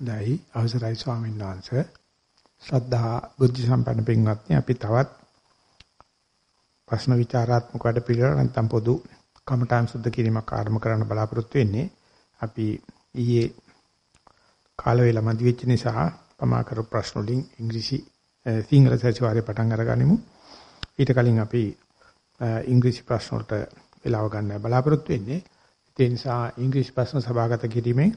දයි අවසරයි ස්වාමීන් වහන්සේ. ශ්‍රද්ධා බුද්ධ සම්පන්න පින්වත්නි අපි තවත් ප්‍රශ්න විචාරාත්මක වැඩ පිළිවෙල නැත්නම් පොදු කමඨාන් සුද්ධ කිරීමක් ආරම්භ කරන්න බලාපොරොත්තු වෙන්නේ. අපි ඊයේ කාල වේලා මදි වෙච්ච නිසා පමා කරු ප්‍රශ්න වලින් ඉංග්‍රීසි සිංහල සතිವಾರේ පටන් අරගනිමු. ඊට කලින් අපි ඉංග්‍රීසි ප්‍රශ්න වලට වෙලාව ගන්න බලාපොරොත්තු වෙන්නේ. ඒ නිසා ඉංග්‍රීසි ප්‍රශ්න සභාගත කිරීමෙන්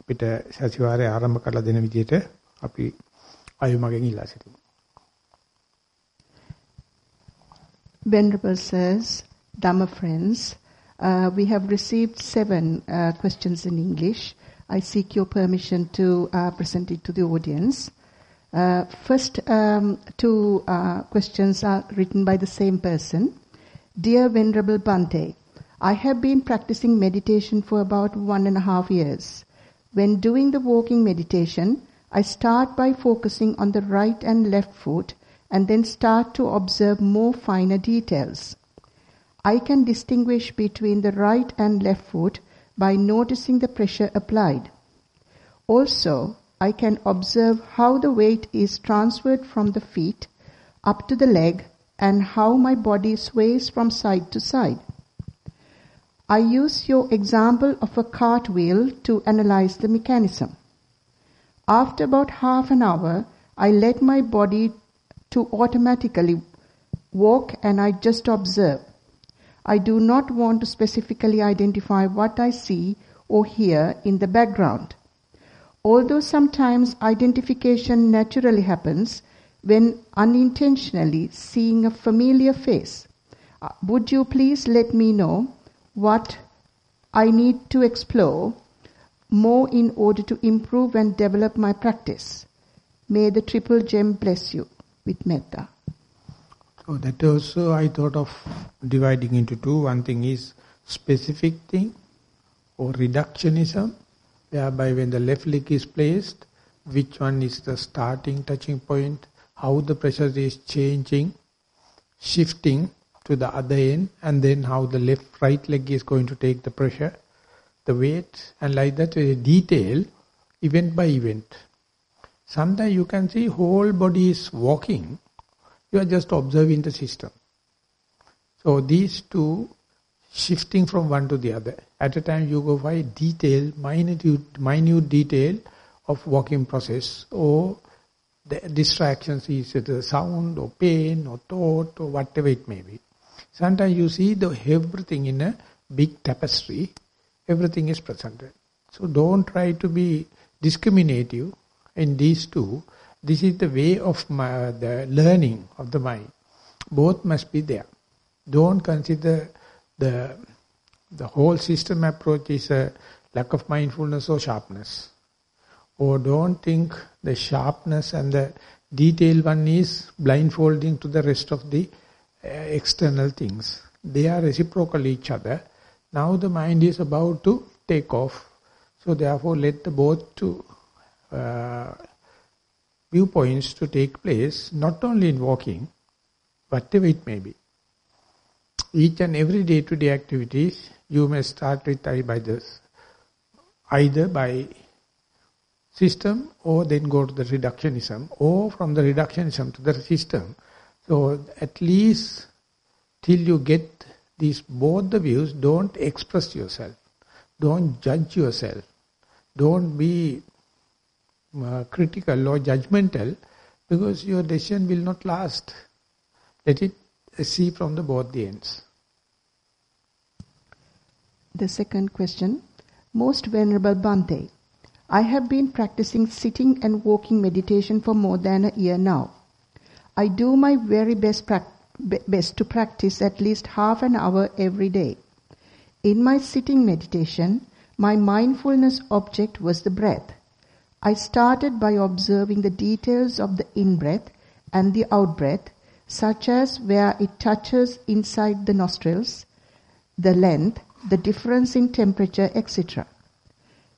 අපිට ආරම්භ දෙන විදිහට අපි ඉල්ලා සිටිමු. Venerable says, Dhamma friends, uh, we have received seven uh, questions in English. I seek your permission to uh, present it to the audience. Uh, first, um, two uh, questions are written by the same person. Dear Venerable Bante, I have been practicing meditation for about one and a half years. When doing the walking meditation, I start by focusing on the right and left foot and then start to observe more finer details. I can distinguish between the right and left foot by noticing the pressure applied. Also, I can observe how the weight is transferred from the feet up to the leg and how my body sways from side to side. I use your example of a cartwheel to analyze the mechanism. After about half an hour, I let my body to automatically walk and I just observe. I do not want to specifically identify what I see or hear in the background. Although sometimes identification naturally happens when unintentionally seeing a familiar face. Uh, would you please let me know what I need to explore more in order to improve and develop my practice. May the triple gem bless you with metta. Oh, that also I thought of dividing into two. One thing is specific thing or reductionism, whereby when the left leg is placed, which one is the starting touching point, how the pressure is changing, shifting, to the other end and then how the left right leg is going to take the pressure, the weight and like that a detail event by event. Sometimes you can see whole body is walking, you are just observing the system. So these two shifting from one to the other. At a time you go by detail, minute, minute detail of walking process or the distractions is the sound or pain or thought or whatever it may be. Sometimes you see the everything in a big tapestry, everything is presented. So don't try to be discriminative in these two. This is the way of my, the learning of the mind. Both must be there. Don't consider the the whole system approach is a lack of mindfulness or sharpness. Or don't think the sharpness and the detail one is blindfolding to the rest of the external things. They are reciprocal each other. Now the mind is about to take off. So therefore let the both two uh, viewpoints to take place, not only in walking, whatever it may be. Each and every day-to-day -day activities, you may start with by this, either by system or then go to the reductionism, or from the reductionism to the system, so at least till you get these both the views, don't express yourself. Don't judge yourself. Don't be uh, critical or judgmental because your decision will not last. Let it see from the both the ends. The second question. Most Venerable Bante, I have been practicing sitting and walking meditation for more than a year now. I do my very best, best to practice at least half an hour every day. In my sitting meditation, my mindfulness object was the breath. I started by observing the details of the in-breath and the out-breath, such as where it touches inside the nostrils, the length, the difference in temperature, etc.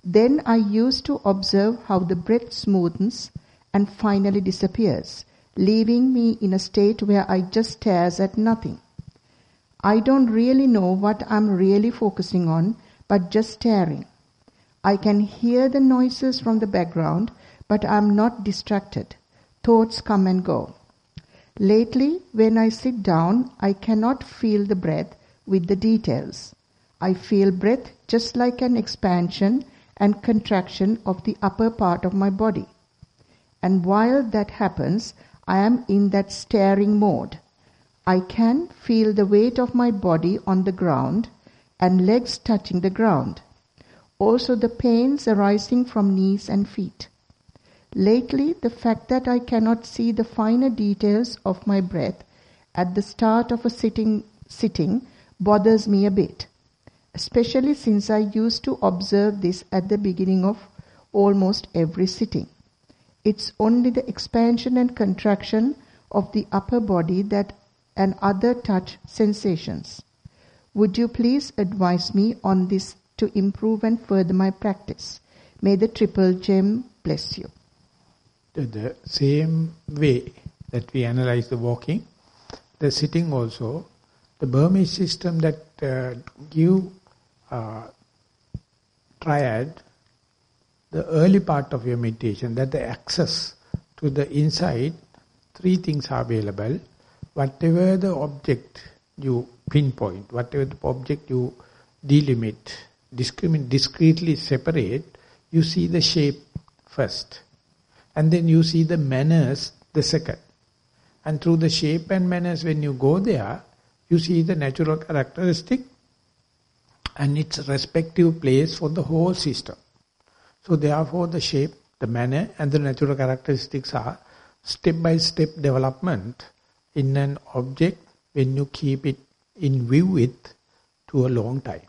Then I used to observe how the breath smoothens and finally disappears, leaving me in a state where I just stares at nothing. I don't really know what I'm really focusing on, but just staring. I can hear the noises from the background, but I'm not distracted. Thoughts come and go. Lately, when I sit down, I cannot feel the breath with the details. I feel breath just like an expansion and contraction of the upper part of my body. And while that happens, I am in that staring mode. I can feel the weight of my body on the ground and legs touching the ground. Also the pains arising from knees and feet. Lately, the fact that I cannot see the finer details of my breath at the start of a sitting, sitting bothers me a bit, especially since I used to observe this at the beginning of almost every sitting. It's only the expansion and contraction of the upper body that and other touch sensations. Would you please advise me on this to improve and further my practice? May the triple gem bless you. The, same way that we analyze the walking, the sitting also, the Burmese system that uh, give uh, triad, the early part of your meditation, that the access to the inside, three things are available whatever the object you pinpoint, whatever the object you delimit, discriminate, discreetly separate, you see the shape first. And then you see the manners the second. And through the shape and manners, when you go there, you see the natural characteristic and its respective place for the whole system. So therefore the shape, the manner and the natural characteristics are step-by-step -step development in an object when you keep it in view with to a long time.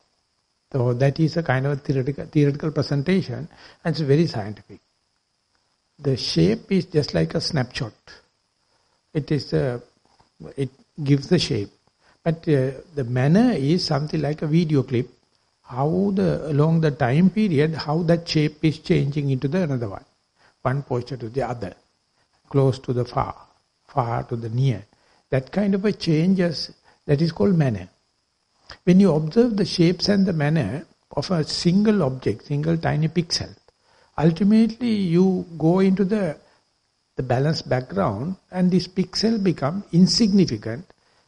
So that is a kind of a theoretical, theoretical presentation and it's very scientific. The shape is just like a snapshot. It is a, it gives the shape. But uh, the manner is something like a video clip. How the along the time period, how that shape is changing into the another one. One posture to the other. Close to the far, far to the near. That kind of a changes, that is called manner. When you observe the shapes and the manner of a single object, single tiny pixel, ultimately you go into the, the balanced background and this pixel become insignificant.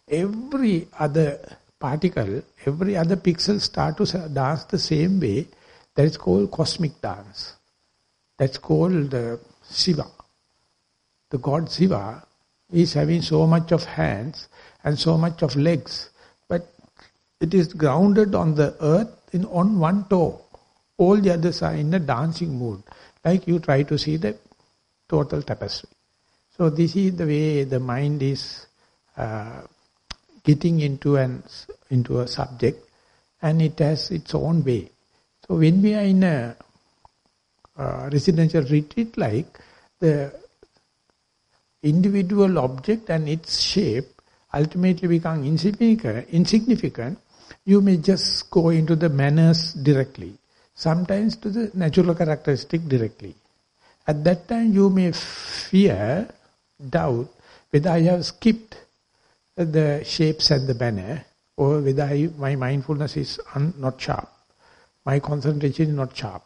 Every other particle, every other pixel start to dance the same way. That is called cosmic dance. That's called Shiva. The god Shiva is having so much of hands and so much of legs, but it is grounded on the earth in on one toe. All the others are in a dancing mood, like you try to see the total tapestry. So this is the way the mind is uh, getting into an into a subject, and it has its own way. So when we are in a residential retreat like, the individual object and its shape ultimately become insignificant, insignificant, you may just go into the manners directly. Sometimes to the natural characteristic directly. At that time you may fear, doubt, whether I have skipped the shapes and the banner, or whether I, my mindfulness is un, not sharp. My concentration is not sharp.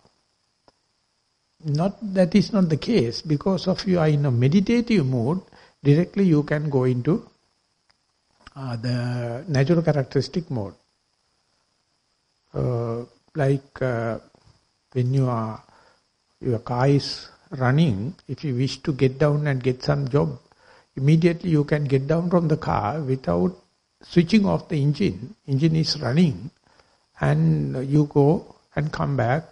Not that is not the case. Because of you are in a meditative mood, directly you can go into uh, the natural characteristic mode. Uh, like uh, when you are, your car is running, if you wish to get down and get some job, immediately you can get down from the car without switching off the engine. Engine is running and you go and come back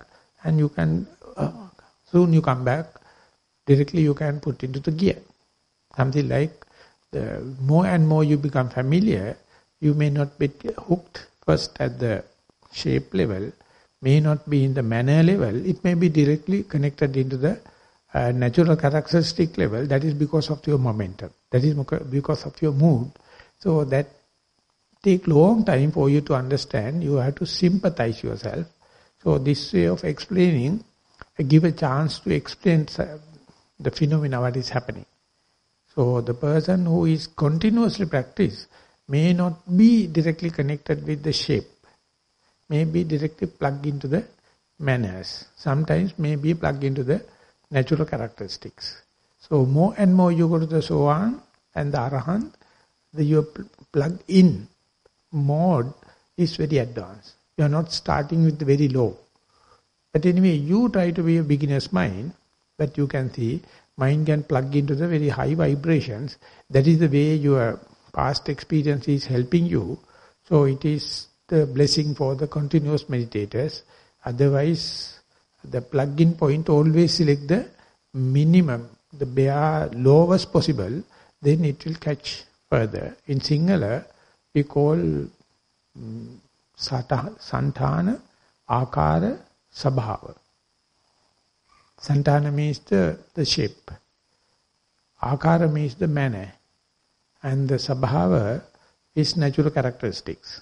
and you can uh, Soon you come back, directly you can put into the gear. Something like the more and more you become familiar, you may not be hooked first at the shape level, may not be in the manner level, it may be directly connected into the uh, natural characteristic level, that is because of your momentum, that is because of your mood. So that take long time for you to understand, you have to sympathize yourself. So this way of explaining give a chance to explain the phenomena what is happening. So the person who is continuously practice may not be directly connected with the shape, may be directly plugged into the manners. Sometimes may be plugged into the natural characteristics. So more and more you go to the Sohan and the Arahant, the your plug in mode is very advanced. You are not starting with the very low. But anyway, you try to be a beginner's mind, but you can see mind can plug into the very high vibrations. That is the way your past experience is helping you. So it is the blessing for the continuous meditators. Otherwise, the plug-in point always select the minimum, the bare lowest possible, then it will catch further. In Sinhala, we call um, Santana, Akara, Sabhava. Santana means the, the shape. Akara means the manner. And the Sabhava is natural characteristics.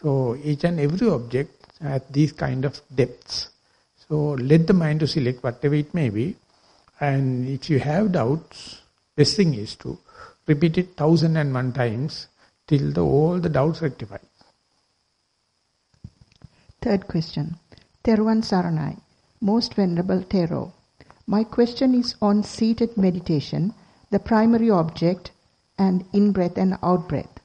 So each and every object has these kind of depths. So let the mind to select whatever it may be. And if you have doubts, best thing is to repeat it thousand and one times till the, all the doubts rectify. Third question. Teruvan Saranai. Most Venerable Tero. My question is on seated meditation, the primary object, and in-breath and out-breath.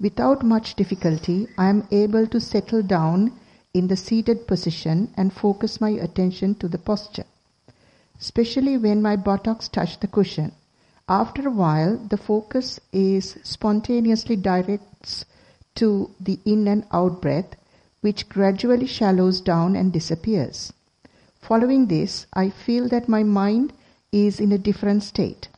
Without much difficulty, I am able to settle down in the seated position and focus my attention to the posture, especially when my buttocks touch the cushion. After a while, the focus is spontaneously directs to the in and out breath, which gradually shallows down and disappears. Following this, I feel that my mind is in a different state.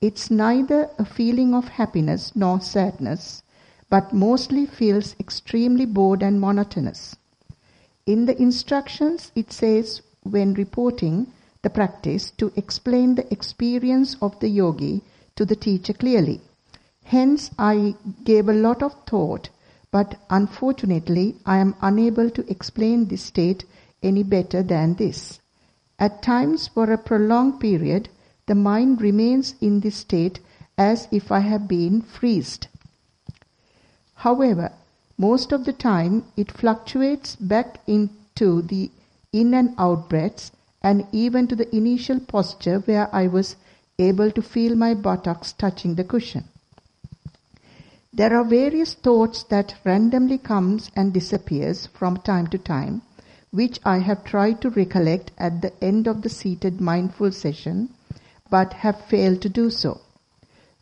It's neither a feeling of happiness nor sadness, but mostly feels extremely bored and monotonous. In the instructions, it says when reporting the practice to explain the experience of the yogi to the teacher clearly. Hence, I gave a lot of thought, but unfortunately, I am unable to explain this state any better than this. At times, for a prolonged period, the mind remains in this state as if I have been freezed. However, most of the time it fluctuates back into the in and out breaths and even to the initial posture where I was able to feel my buttocks touching the cushion. There are various thoughts that randomly comes and disappears from time to time, which I have tried to recollect at the end of the seated mindful session, but have failed to do so.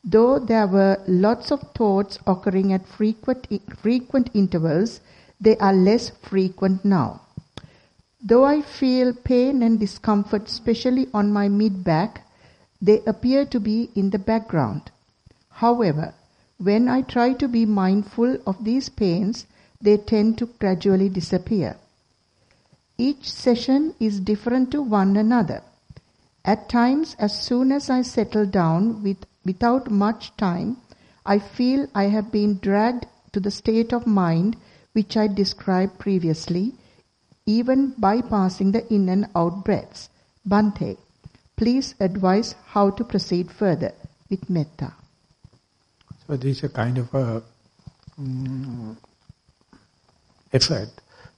Though there were lots of thoughts occurring at frequent, frequent intervals, they are less frequent now. Though I feel pain and discomfort, especially on my mid back, they appear to be in the background. However, when I try to be mindful of these pains, they tend to gradually disappear. Each session is different to one another. At times, as soon as I settle down with without much time, I feel I have been dragged to the state of mind which I described previously, even bypassing the in and out breaths. Bante, please advise how to proceed further with metta. So this is a kind of a um, effort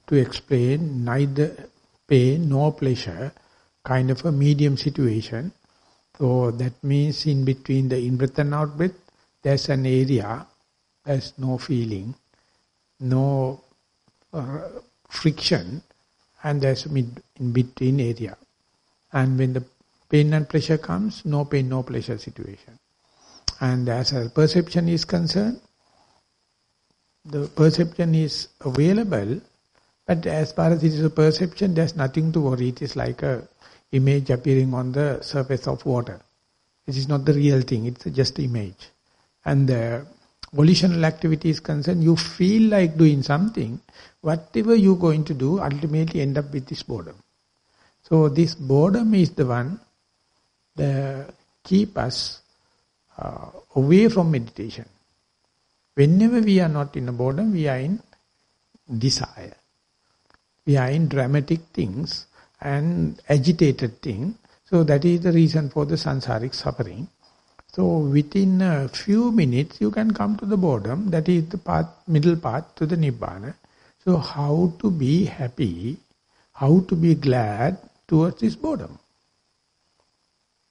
to explain neither pain nor pleasure, kind of a medium situation so that means in between the in-breath and out-breath, there's an area, there's no feeling, no uh, friction, and there's in-between area. And when the pain and pleasure comes, no pain, no pleasure situation. And as a perception is concerned, the perception is available, but as far as it is a perception, there's nothing to worry. It is like a image appearing on the surface of water. This is not the real thing, it's just image. And the volitional activity is concerned, you feel like doing something, whatever you're going to do, ultimately end up with this boredom. So this boredom is the one that keep us uh, away from meditation. Whenever we are not in a boredom, we are in desire. We are in dramatic things and agitated thing. So that is the reason for the sansaric suffering. So within a few minutes you can come to the boredom. That is the path, middle path to the Nibbana. So how to be happy, how to be glad towards this boredom.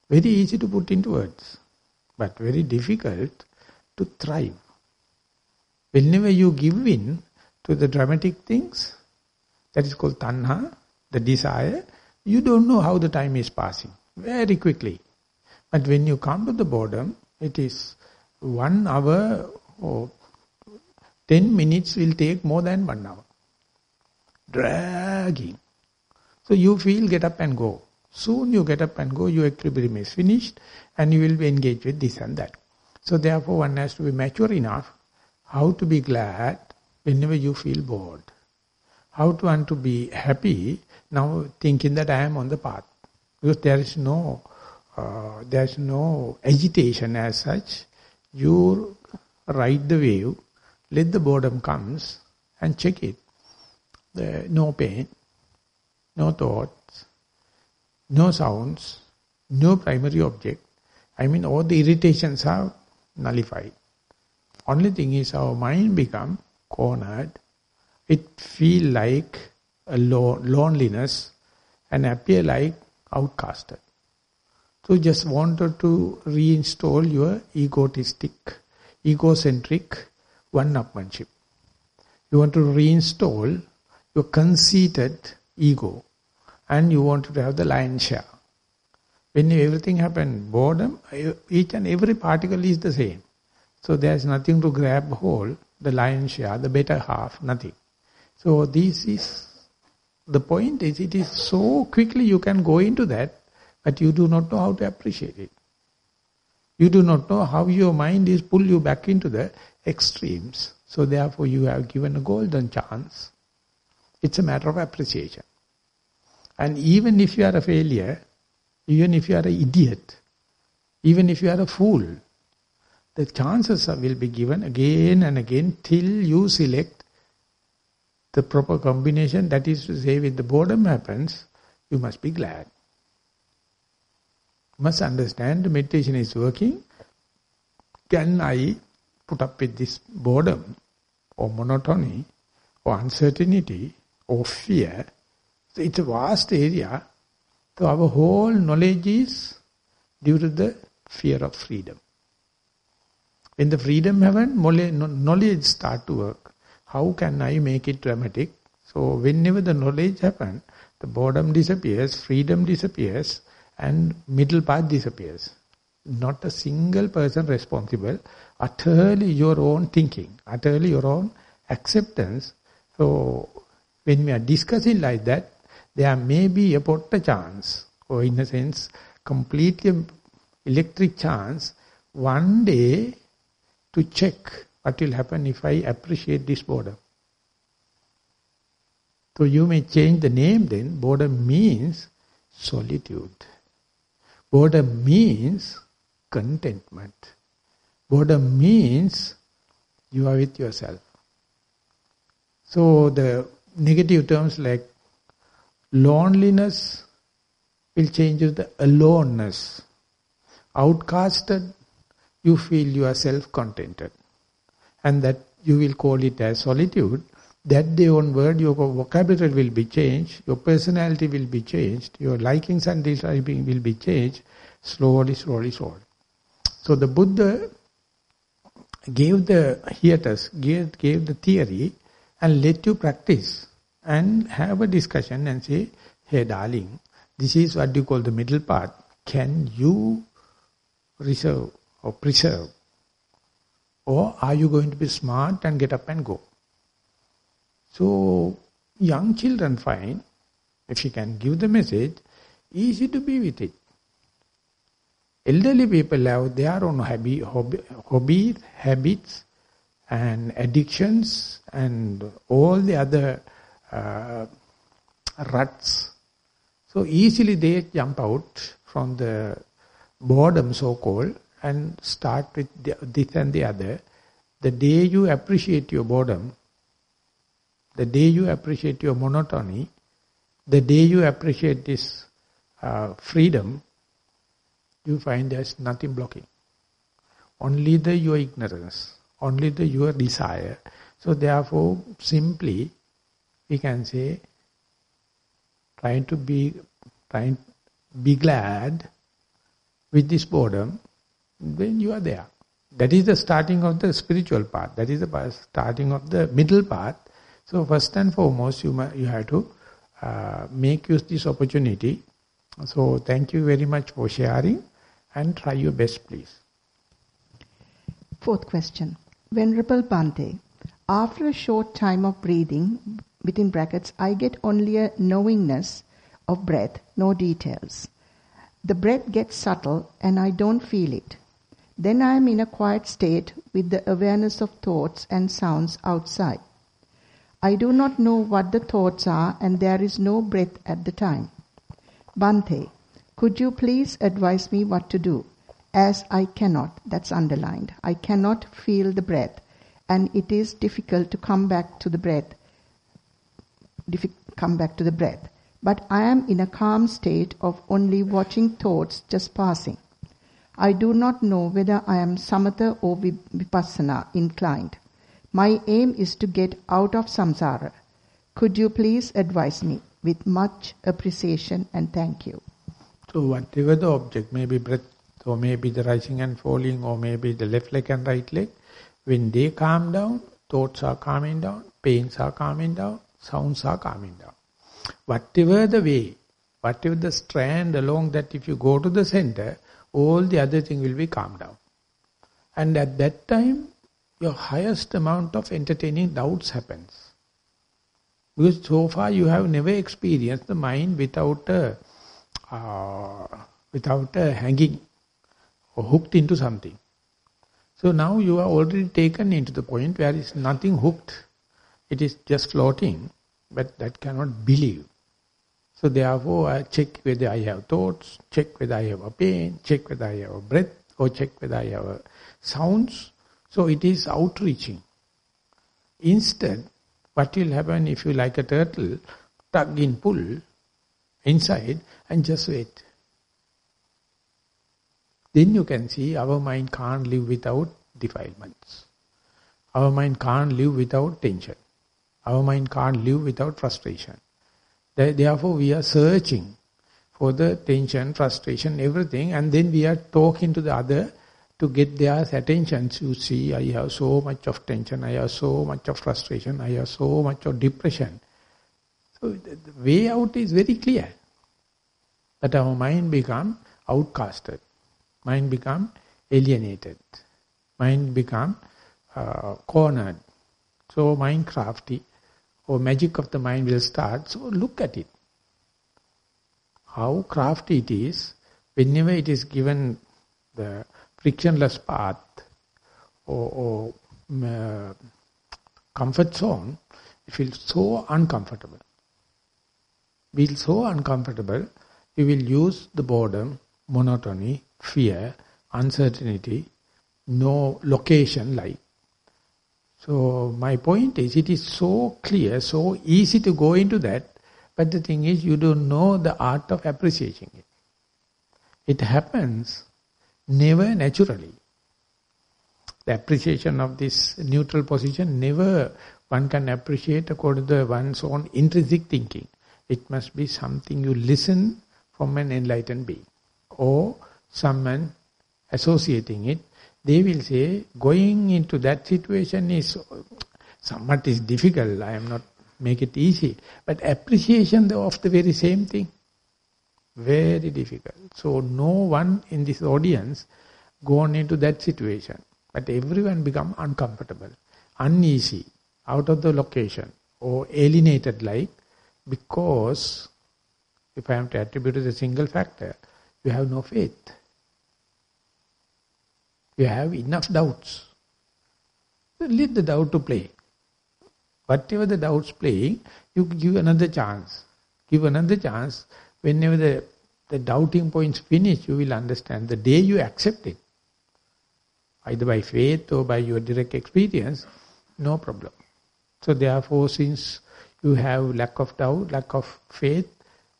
Very easy to put into words, but very difficult to thrive. Whenever you give in to the dramatic things, that is called tanha, the desire, you don't know how the time is passing, very quickly. But when you come to the boredom, it is one hour or ten minutes will take more than one hour. Dragging. So you feel get up and go. Soon you get up and go, your equilibrium is finished and you will be engaged with this and that. So therefore one has to be mature enough how to be glad whenever you feel bored. How to want to be happy now thinking that I am on the path. Because there is no uh, there is no agitation as such. You ride the wave, let the boredom comes and check it. The, no pain, no thoughts, no sounds, no primary object. I mean all the irritations are nullified. Only thing is our mind become cornered. It feel like a lo loneliness and appear like outcasted. So just wanted to reinstall your egotistic, egocentric one-upmanship. You want to reinstall your conceited ego and you want to have the lion's share. When everything happened, boredom, each and every particle is the same. So there's nothing to grab hold, the lion's share, the better half, nothing. So this is, the point is it is so quickly you can go into that but you do not know how to appreciate it. You do not know how your mind is pull you back into the extremes. So therefore you have given a golden chance. It's a matter of appreciation. And even if you are a failure, even if you are an idiot, even if you are a fool, the chances will be given again and again till you select the proper combination. That is to say, when the boredom happens, you must be glad You must understand the meditation is working. Can I put up with this boredom or monotony or uncertainty or fear? So it's a vast area. So our whole knowledge is due to the fear of freedom. When the freedom happen, knowledge start to work. How can I make it dramatic? So whenever the knowledge happen, the boredom disappears, freedom disappears, and middle path disappears. Not a single person responsible, utterly your own thinking, utterly your own acceptance. So when we are discussing like that, there may be a potter chance, or in a sense, completely electric chance, one day to check what will happen if I appreciate this boredom. So you may change the name then, boredom means solitude. Boredom means contentment. Boredom means you are with yourself. So the negative terms like loneliness will change to the aloneness. Outcasted, you feel you are self-contented. And that you will call it as solitude. That day onward, your vocabulary will be changed, your personality will be changed, your likings and dislikings will be changed, slowly, slowly, slowly. So the Buddha gave the hiatus, gave, gave the theory and let you practice and have a discussion and say, hey darling, this is what you call the middle path. Can you reserve or preserve? Or are you going to be smart and get up and go? So, young children find, if you can give the message, easy to be with it. Elderly people have their own hobby, hobby, hobbies, habits, and addictions, and all the other uh, ruts. So easily they jump out from the boredom so-called and start with this and the other. The day you appreciate your boredom, the day you appreciate your monotony, the day you appreciate this uh, freedom, you find there's nothing blocking. Only the your ignorance, only the your desire. So therefore, simply, we can say, trying to be, trying be glad with this boredom, then you are there. That is the starting of the spiritual path. That is the starting of the middle path. So first and foremost, you, you have to uh, make use this opportunity. So thank you very much for sharing and try your best, please. Fourth question. Venerable Bhante, after a short time of breathing, within brackets, I get only a knowingness of breath, no details. The breath gets subtle and I don't feel it. Then I am in a quiet state with the awareness of thoughts and sounds outside. I do not know what the thoughts are and there is no breath at the time. Bhante, could you please advise me what to do? As I cannot, that's underlined, I cannot feel the breath and it is difficult to come back to the breath, come back to the breath but I am in a calm state of only watching thoughts just passing. I do not know whether I am samatha or vipassana inclined. My aim is to get out of samsara. Could you please advise me with much appreciation and thank you. So whatever the object, maybe breath or maybe the rising and falling or maybe the left leg and right leg, when they calm down, thoughts are calming down, pains are calming down, sounds are calming down. Whatever the way, whatever the strand along that if you go to the center, all the other thing will be calmed down. And at that time, your highest amount of entertaining doubts happens. Because so far you have never experienced the mind without a, uh, without a hanging or hooked into something. So now you are already taken into the point where it's nothing hooked. It is just floating but that cannot believe. So therefore I check whether I have thoughts, check whether I have a pain, check whether I have a breath, or check whether I have sounds. So it is outreaching. Instead, what will happen if you like a turtle, tug in, pull inside and just wait. Then you can see our mind can't live without defilements. Our mind can't live without tension. Our mind can't live without frustration. Therefore, we are searching for the tension, frustration, everything, and then we are talking to the other to get their attention. You see, I have so much of tension, I have so much of frustration, I have so much of depression. So the way out is very clear. That our mind become outcasted. Mind become alienated. Mind become uh, cornered. So mind crafty or magic of the mind will start. So look at it. How crafty it is whenever it is given the frictionless path or, or uh, comfort zone, it feels so uncomfortable. Feel so uncomfortable, you will use the boredom, monotony, fear, uncertainty, no location like so my point is, it is so clear, so easy to go into that, but the thing is, you don't know the art of appreciating it. It happens never naturally. The appreciation of this neutral position, never one can appreciate according to one's own intrinsic thinking. It must be something you listen from an enlightened being or someone associating it they will say, going into that situation is somewhat is difficult, I am not make it easy. But appreciation of the very same thing, very difficult. So no one in this audience gone into that situation. But everyone become uncomfortable, uneasy, out of the location, or alienated like, because, if I am to attribute it a single factor, you have no faith. You have enough doubts. Let the doubt to play. Whatever the doubts playing, you give another chance. Give another chance. Whenever the, the doubting points finish, you will understand. The day you accept it, either by faith or by your direct experience, no problem. So therefore, since you have lack of doubt, lack of faith,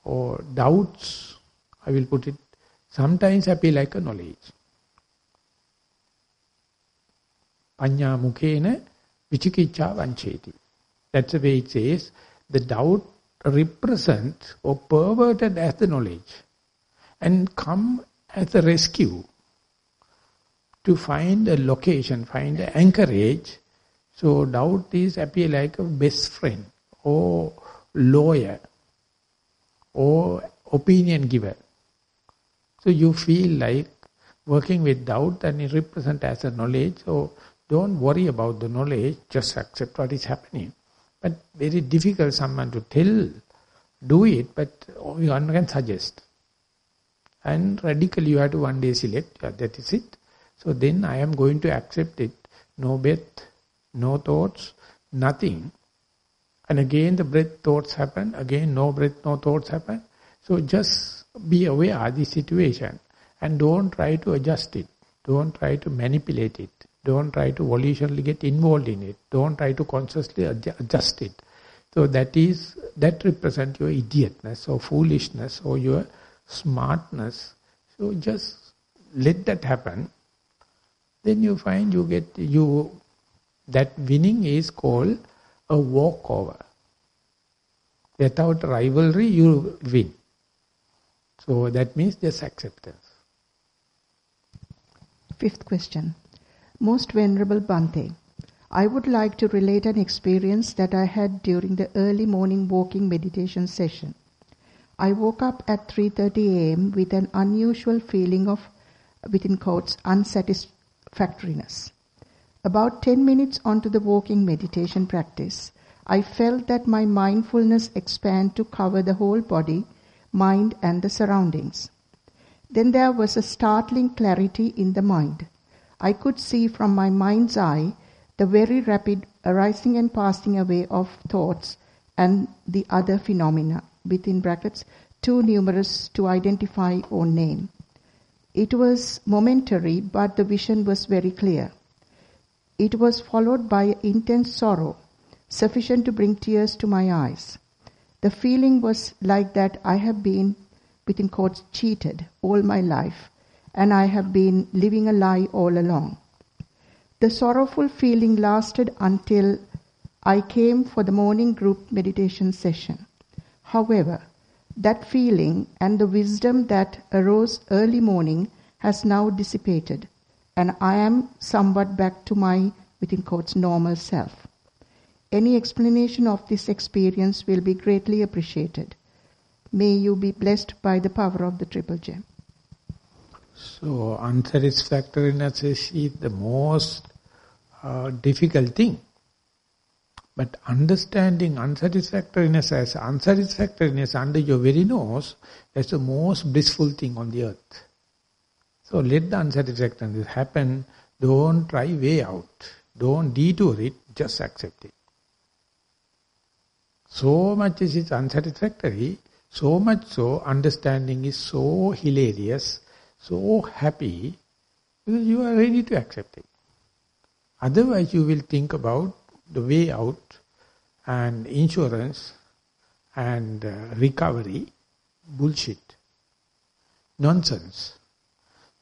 or doubts, I will put it, sometimes appear like a knowledge. Panya mukhena vichikicha vancheti. That's the way it says. The doubt represents or perverted as the knowledge and come as a rescue to find a location, find an anchorage. So doubt is appear like a best friend or lawyer or opinion giver. So you feel like working with doubt and it represents as a knowledge. So don't worry about the knowledge, just accept what is happening. But very difficult someone to tell, do it, but oh, one can suggest. And radically you have to one day select, yeah, that is it. So then I am going to accept it. No breath, no thoughts, nothing. And again the breath thoughts happen, again no breath, no thoughts happen. So just be aware of the situation and don't try to adjust it. Don't try to manipulate it. Don't try to volitionally get involved in it. Don't try to consciously adjust it. So that is, that represent your idiotness or foolishness or your smartness. So just let that happen. Then you find you get, you, that winning is called a walkover. Without rivalry, you win. So that means just acceptance. Fifth question. Most Venerable Bhante, I would like to relate an experience that I had during the early morning walking meditation session. I woke up at 3.30 a.m. with an unusual feeling of, within quotes, unsatisfactoriness. About 10 minutes onto the walking meditation practice, I felt that my mindfulness expand to cover the whole body, mind and the surroundings. Then there was a startling clarity in the mind. I could see from my mind's eye the very rapid arising and passing away of thoughts and the other phenomena, within brackets, too numerous to identify or name. It was momentary, but the vision was very clear. It was followed by intense sorrow, sufficient to bring tears to my eyes. The feeling was like that I have been, within quotes, cheated all my life, and I have been living a lie all along. The sorrowful feeling lasted until I came for the morning group meditation session. However, that feeling and the wisdom that arose early morning has now dissipated, and I am somewhat back to my, within quotes, normal self. Any explanation of this experience will be greatly appreciated. May you be blessed by the power of the Triple Gem. So unsatisfactoriness is the most uh, difficult thing. But understanding unsatisfactoriness as unsatisfactoriness under your very nose is the most blissful thing on the earth. So let the unsatisfactoriness happen. Don't try way out. Don't detour it. Just accept it. So much is it unsatisfactory. So much so understanding is so hilarious so happy because you are ready to accept it. Otherwise you will think about the way out and insurance and uh, recovery, bullshit, nonsense.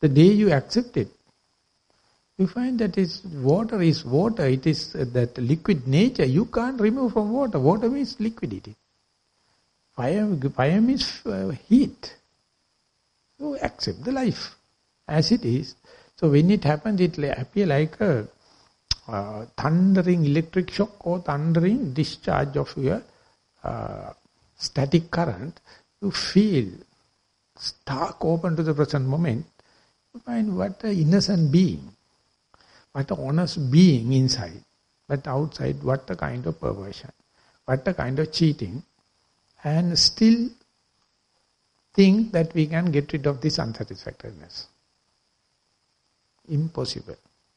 The day you accept it, you find that is water is water, it is uh, that liquid nature, you can't remove from water. Water means liquidity. Fire, fire means uh, heat. So accept the life as it is. So when it happens, it appear like a uh, thundering electric shock or thundering discharge of your uh, static current. You feel stark open to the present moment. You find what an innocent being, what an honest being inside. But outside, what a kind of perversion, what a kind of cheating. And still think that we can get rid of this unsatisfactoriness. Impossible.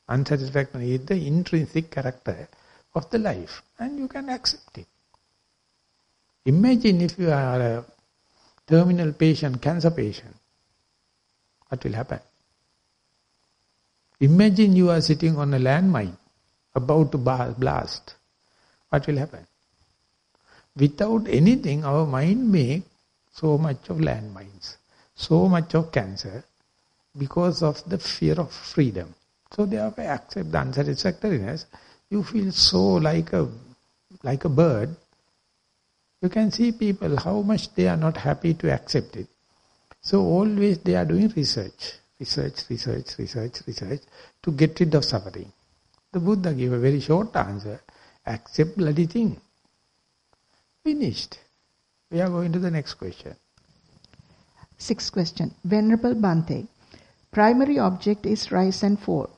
Unsatisfactory is the intrinsic character of the life and you can accept it. Imagine if you are a terminal patient, cancer patient, what will happen? Imagine you are sitting on a landmine about to blast. What will happen? Without anything, our mind may so much of landmines, so much of cancer, because of the fear of freedom. So therefore accept the unsatisfactoriness. You feel so like a like a bird. You can see people how much they are not happy to accept it. So always they are doing research, research, research, research, research to get rid of suffering. The Buddha gave a very short answer. Accept bloody thing. Finished. We are going to the next question. Sixth question. Venerable Bhante, primary object is rise and fall.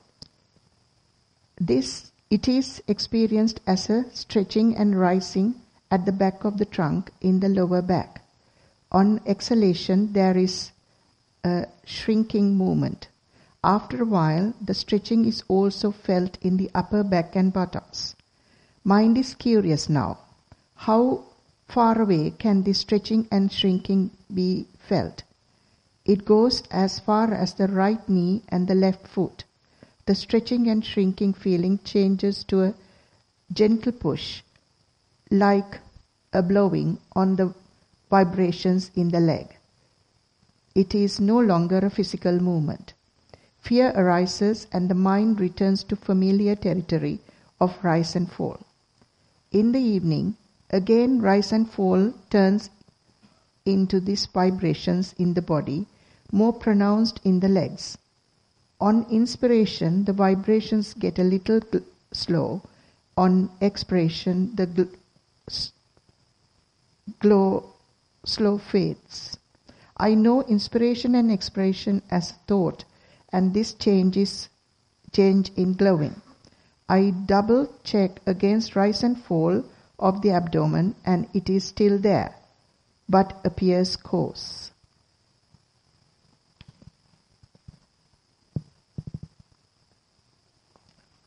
This, it is experienced as a stretching and rising at the back of the trunk in the lower back. On exhalation, there is a shrinking movement. After a while, the stretching is also felt in the upper back and buttocks. Mind is curious now. How far away can the stretching and shrinking be felt? It goes as far as the right knee and the left foot. The stretching and shrinking feeling changes to a gentle push, like a blowing on the vibrations in the leg. It is no longer a physical movement. Fear arises and the mind returns to familiar territory of rise and fall. In the evening, again rise and fall turns into these vibrations in the body, more pronounced in the legs. On inspiration, the vibrations get a little gl- slow. On expiration, the gl- glow slow fades. I know inspiration and expiration as thought and this change is change in glowing. I double check against rise and fall of the abdomen and it is still there, but appears coarse.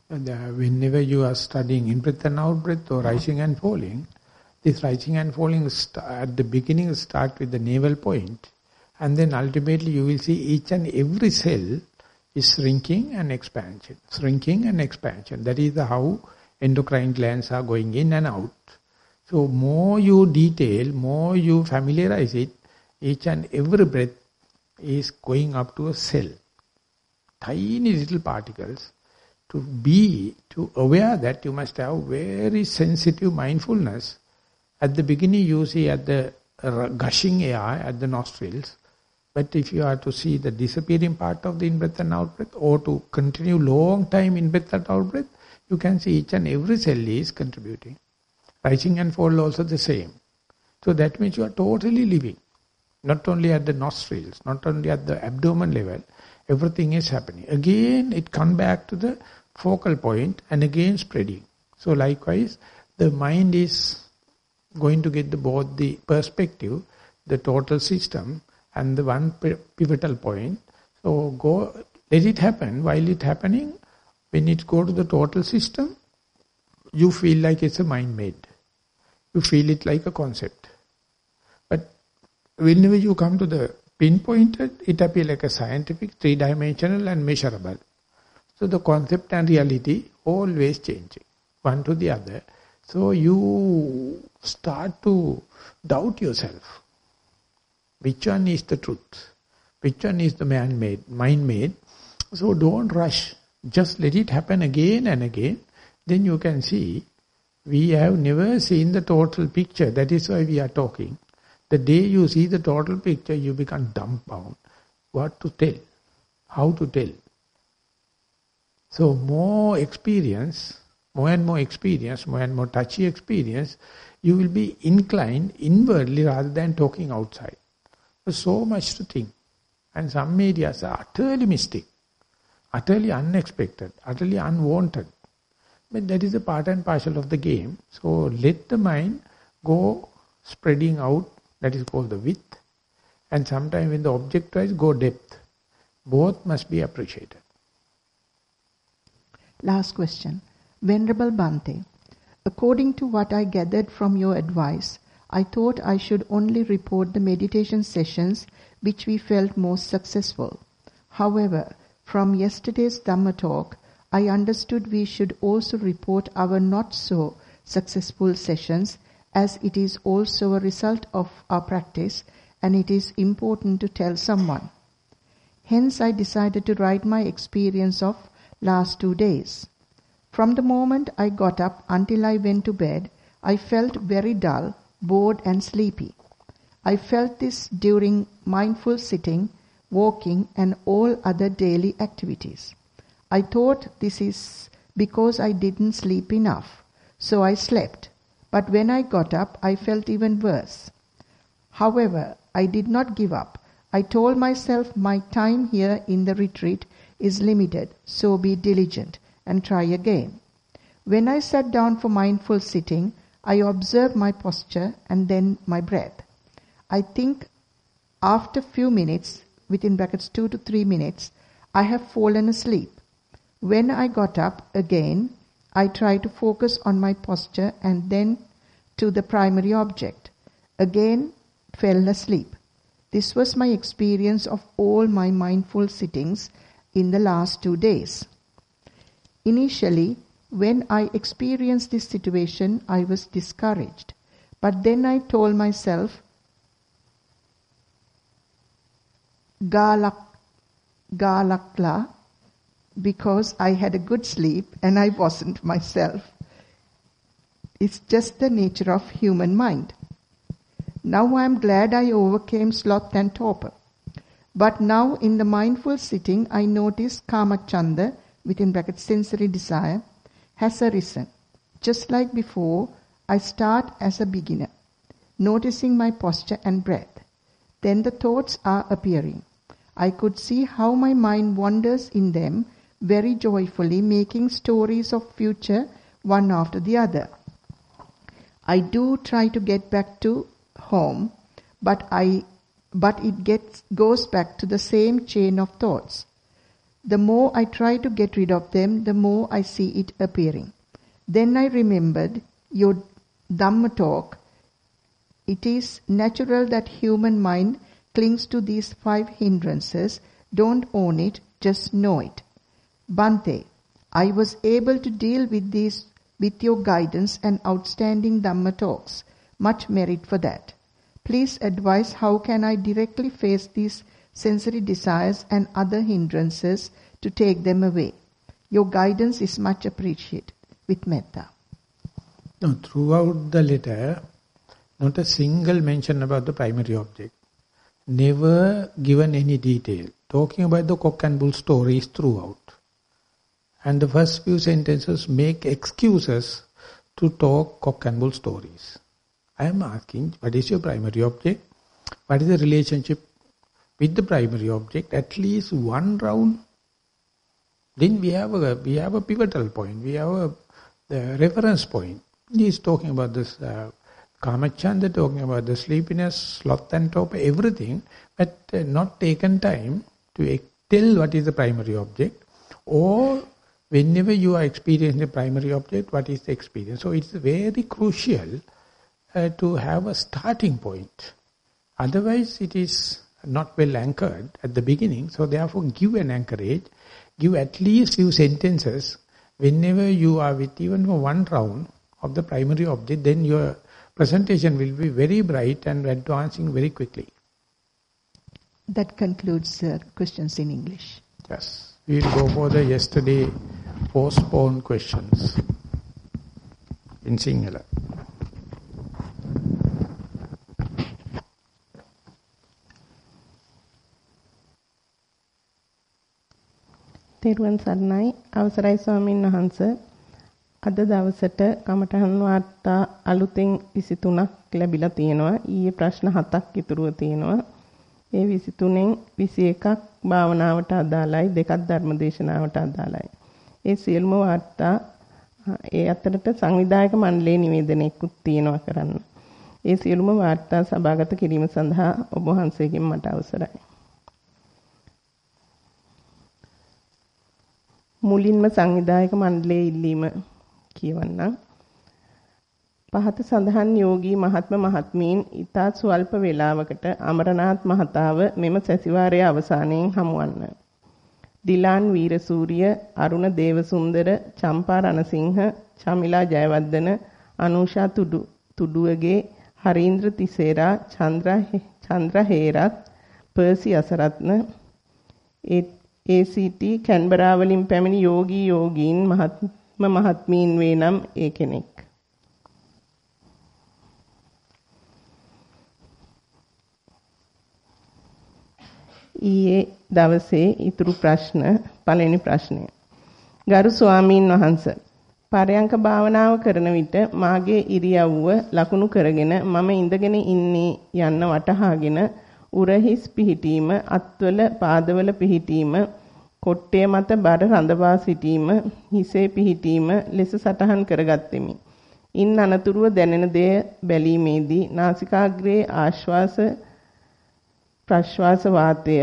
And uh, whenever you are studying in-breath and out-breath or rising and falling, this rising and falling at the beginning start with the navel point and then ultimately you will see each and every cell is shrinking and expansion, shrinking and expansion. That is how endocrine glands are going in and out. So more you detail, more you familiarize it, each and every breath is going up to a cell. Tiny little particles. To be, to aware that you must have very sensitive mindfulness. At the beginning you see at the gushing air at the nostrils, but if you are to see the disappearing part of the in-breath and out-breath or to continue long time in-breath and out-breath, you can see each and every cell is contributing. Rising and fall also the same. So that means you are totally living. Not only at the nostrils, not only at the abdomen level, everything is happening. Again, it comes back to the focal point and again spreading. So likewise, the mind is going to get the, both the perspective, the total system, and the one pivotal point. So go, let it happen. While it happening, when it go to the total system, you feel like it's a mind made. You feel it like a concept. But whenever you come to the pinpointed, it appears like a scientific, three-dimensional and measurable. So the concept and reality always changing, one to the other. So you start to doubt yourself. Which one is the truth? Which one is the man-made, mind-made? So don't rush. Just let it happen again and again. Then you can see, we have never seen the total picture. That is why we are talking. The day you see the total picture, you become dumbbound. What to tell? How to tell? So more experience, more and more experience, more and more touchy experience, you will be inclined inwardly rather than talking outside. So much to think. And some areas are utterly mystic, utterly unexpected, utterly unwanted. But that is a part and parcel of the game. So let the mind go spreading out, that is called the width. And sometimes when the object wise, go depth. Both must be appreciated. Last question. Venerable Bhante, according to what I gathered from your advice, I thought I should only report the meditation sessions which we felt most successful. However, from yesterday's Dhamma talk, I understood we should also report our not so successful sessions as it is also a result of our practice and it is important to tell someone. Hence I decided to write my experience of last two days. From the moment I got up until I went to bed, I felt very dull bored and sleepy. I felt this during mindful sitting, walking, and all other daily activities. I thought this is because I didn't sleep enough, so I slept. But when I got up, I felt even worse. However, I did not give up. I told myself my time here in the retreat is limited, so be diligent and try again. When I sat down for mindful sitting, I observed my posture and then my breath. I think after few minutes, within brackets two to three minutes, I have fallen asleep. When I got up again, I tried to focus on my posture and then to the primary object. Again, fell asleep. This was my experience of all my mindful sittings in the last two days. Initially, when I experienced this situation, I was discouraged. But then I told myself, Galak, Galakla, because I had a good sleep and I wasn't myself. It's just the nature of human mind. Now I am glad I overcame sloth and torpor. But now in the mindful sitting, I notice Kamachanda, within brackets sensory desire, has arisen. Just like before, I start as a beginner, noticing my posture and breath. Then the thoughts are appearing. I could see how my mind wanders in them very joyfully, making stories of future one after the other. I do try to get back to home, but I but it gets goes back to the same chain of thoughts. The more I try to get rid of them, the more I see it appearing. Then I remembered your Dhamma talk. It is natural that human mind clings to these five hindrances. Don't own it, just know it. Bante, I was able to deal with these with your guidance and outstanding Dhamma talks. Much merit for that. Please advise how can I directly face these sensory desires and other hindrances to take them away. Your guidance is much appreciated with metta. No, throughout the letter, not a single mention about the primary object. Never given any detail. Talking about the cock and bull stories throughout. And the first few sentences make excuses to talk cock and bull stories. I am asking, what is your primary object? What is the relationship with the primary object? At least one round. Then we have a, we have a pivotal point. We have a reference point. He is talking about this uh, Kamachanda, talking about the sleepiness, sloth and torpor, everything, but uh, not taken time to tell what is the primary object or whenever you are experiencing the primary object, what is the experience. So it's very crucial uh, to have a starting point. Otherwise it is not well anchored at the beginning, so therefore give an anchorage, give at least few sentences whenever you are with even for one round of the primary object, then your presentation will be very bright and advancing very quickly. That concludes uh, questions in English. Yes. We will go for the yesterday postponed questions in Sinhala. තෙරුවන් සරණයි අවසරයි ස්වාමින් වහන්ස අද දවසට කමඨහන් වාර්තා අලුතෙන් 23ක් ලැබිලා තියෙනවා. ඊයේ ප්‍රශ්න 7ක් ඉතුරුව තියෙනවා. ඒ 23න් 21ක් භාවනාවට අදාළයි දෙකක් ධර්මදේශනාවට අදාළයි. ඒ සියලුම වාර්තා ඒ අතරට සංවිධායක මණ්ඩලයේ නිවේදනයක්ත් තියෙනවා කරන්න. ඒ සියලුම වාර්තා සභාගත කිරීම සඳහා ඔබ වහන්සේගෙන් මට අවසරයි. මුලින්ම සංවිධායක මණ්ඩලයේ ඉල්ලීම. කියවන්නම්. පහත සඳහන් යෝගී මහත්ම මහත්මීන් ඊතා ස්වල්ප වේලාවකට අමරනාත් මහතාව මෙම සැසිවාරයේ අවසානයෙන් හමුවන්න. ඩිලාන් වීරසූරිය, අරුණ දේවසුන්දර, චම්පා රණසිංහ, චමිලා ජයවර්ධන, අනුෂා තුඩු තුඩුවගේ, හරීන්ද්‍ර තිසේරා, චන්ද්‍ර චන්ද්‍ර හේරත්, පර්සි අසරත්න, ඒ ACT කැන්බරා වලින් පැමිණි යෝගී යෝගීන් මහත්ම මහත්මීන් වේ නම් ඒ කෙනෙක්. ඊයේ දවසේ ඉතුරු ප්‍රශ්න පළවෙනි ප්‍රශ්නය. ගරු ස්වාමීන් වහන්ස පරයන්ක භාවනාව කරන විට මාගේ ඉරියව්ව ලකුණු කරගෙන මම ඉඳගෙන ඉන්නේ යන්න වටහාගෙන උරහිස් පිහිටීම අත්වල පාදවල පිහිටීම කොට්ටේ මත බර රඳවා සිටීම හිසේ පිහිටීම ලෙස සටහන් කරගත්ෙමි. ඉන් අනතුරුව දැනෙන දෙය බැලීමේදී නාසිකාග්‍රයේ ආශ්වාස ප්‍රශ්වාස වාතය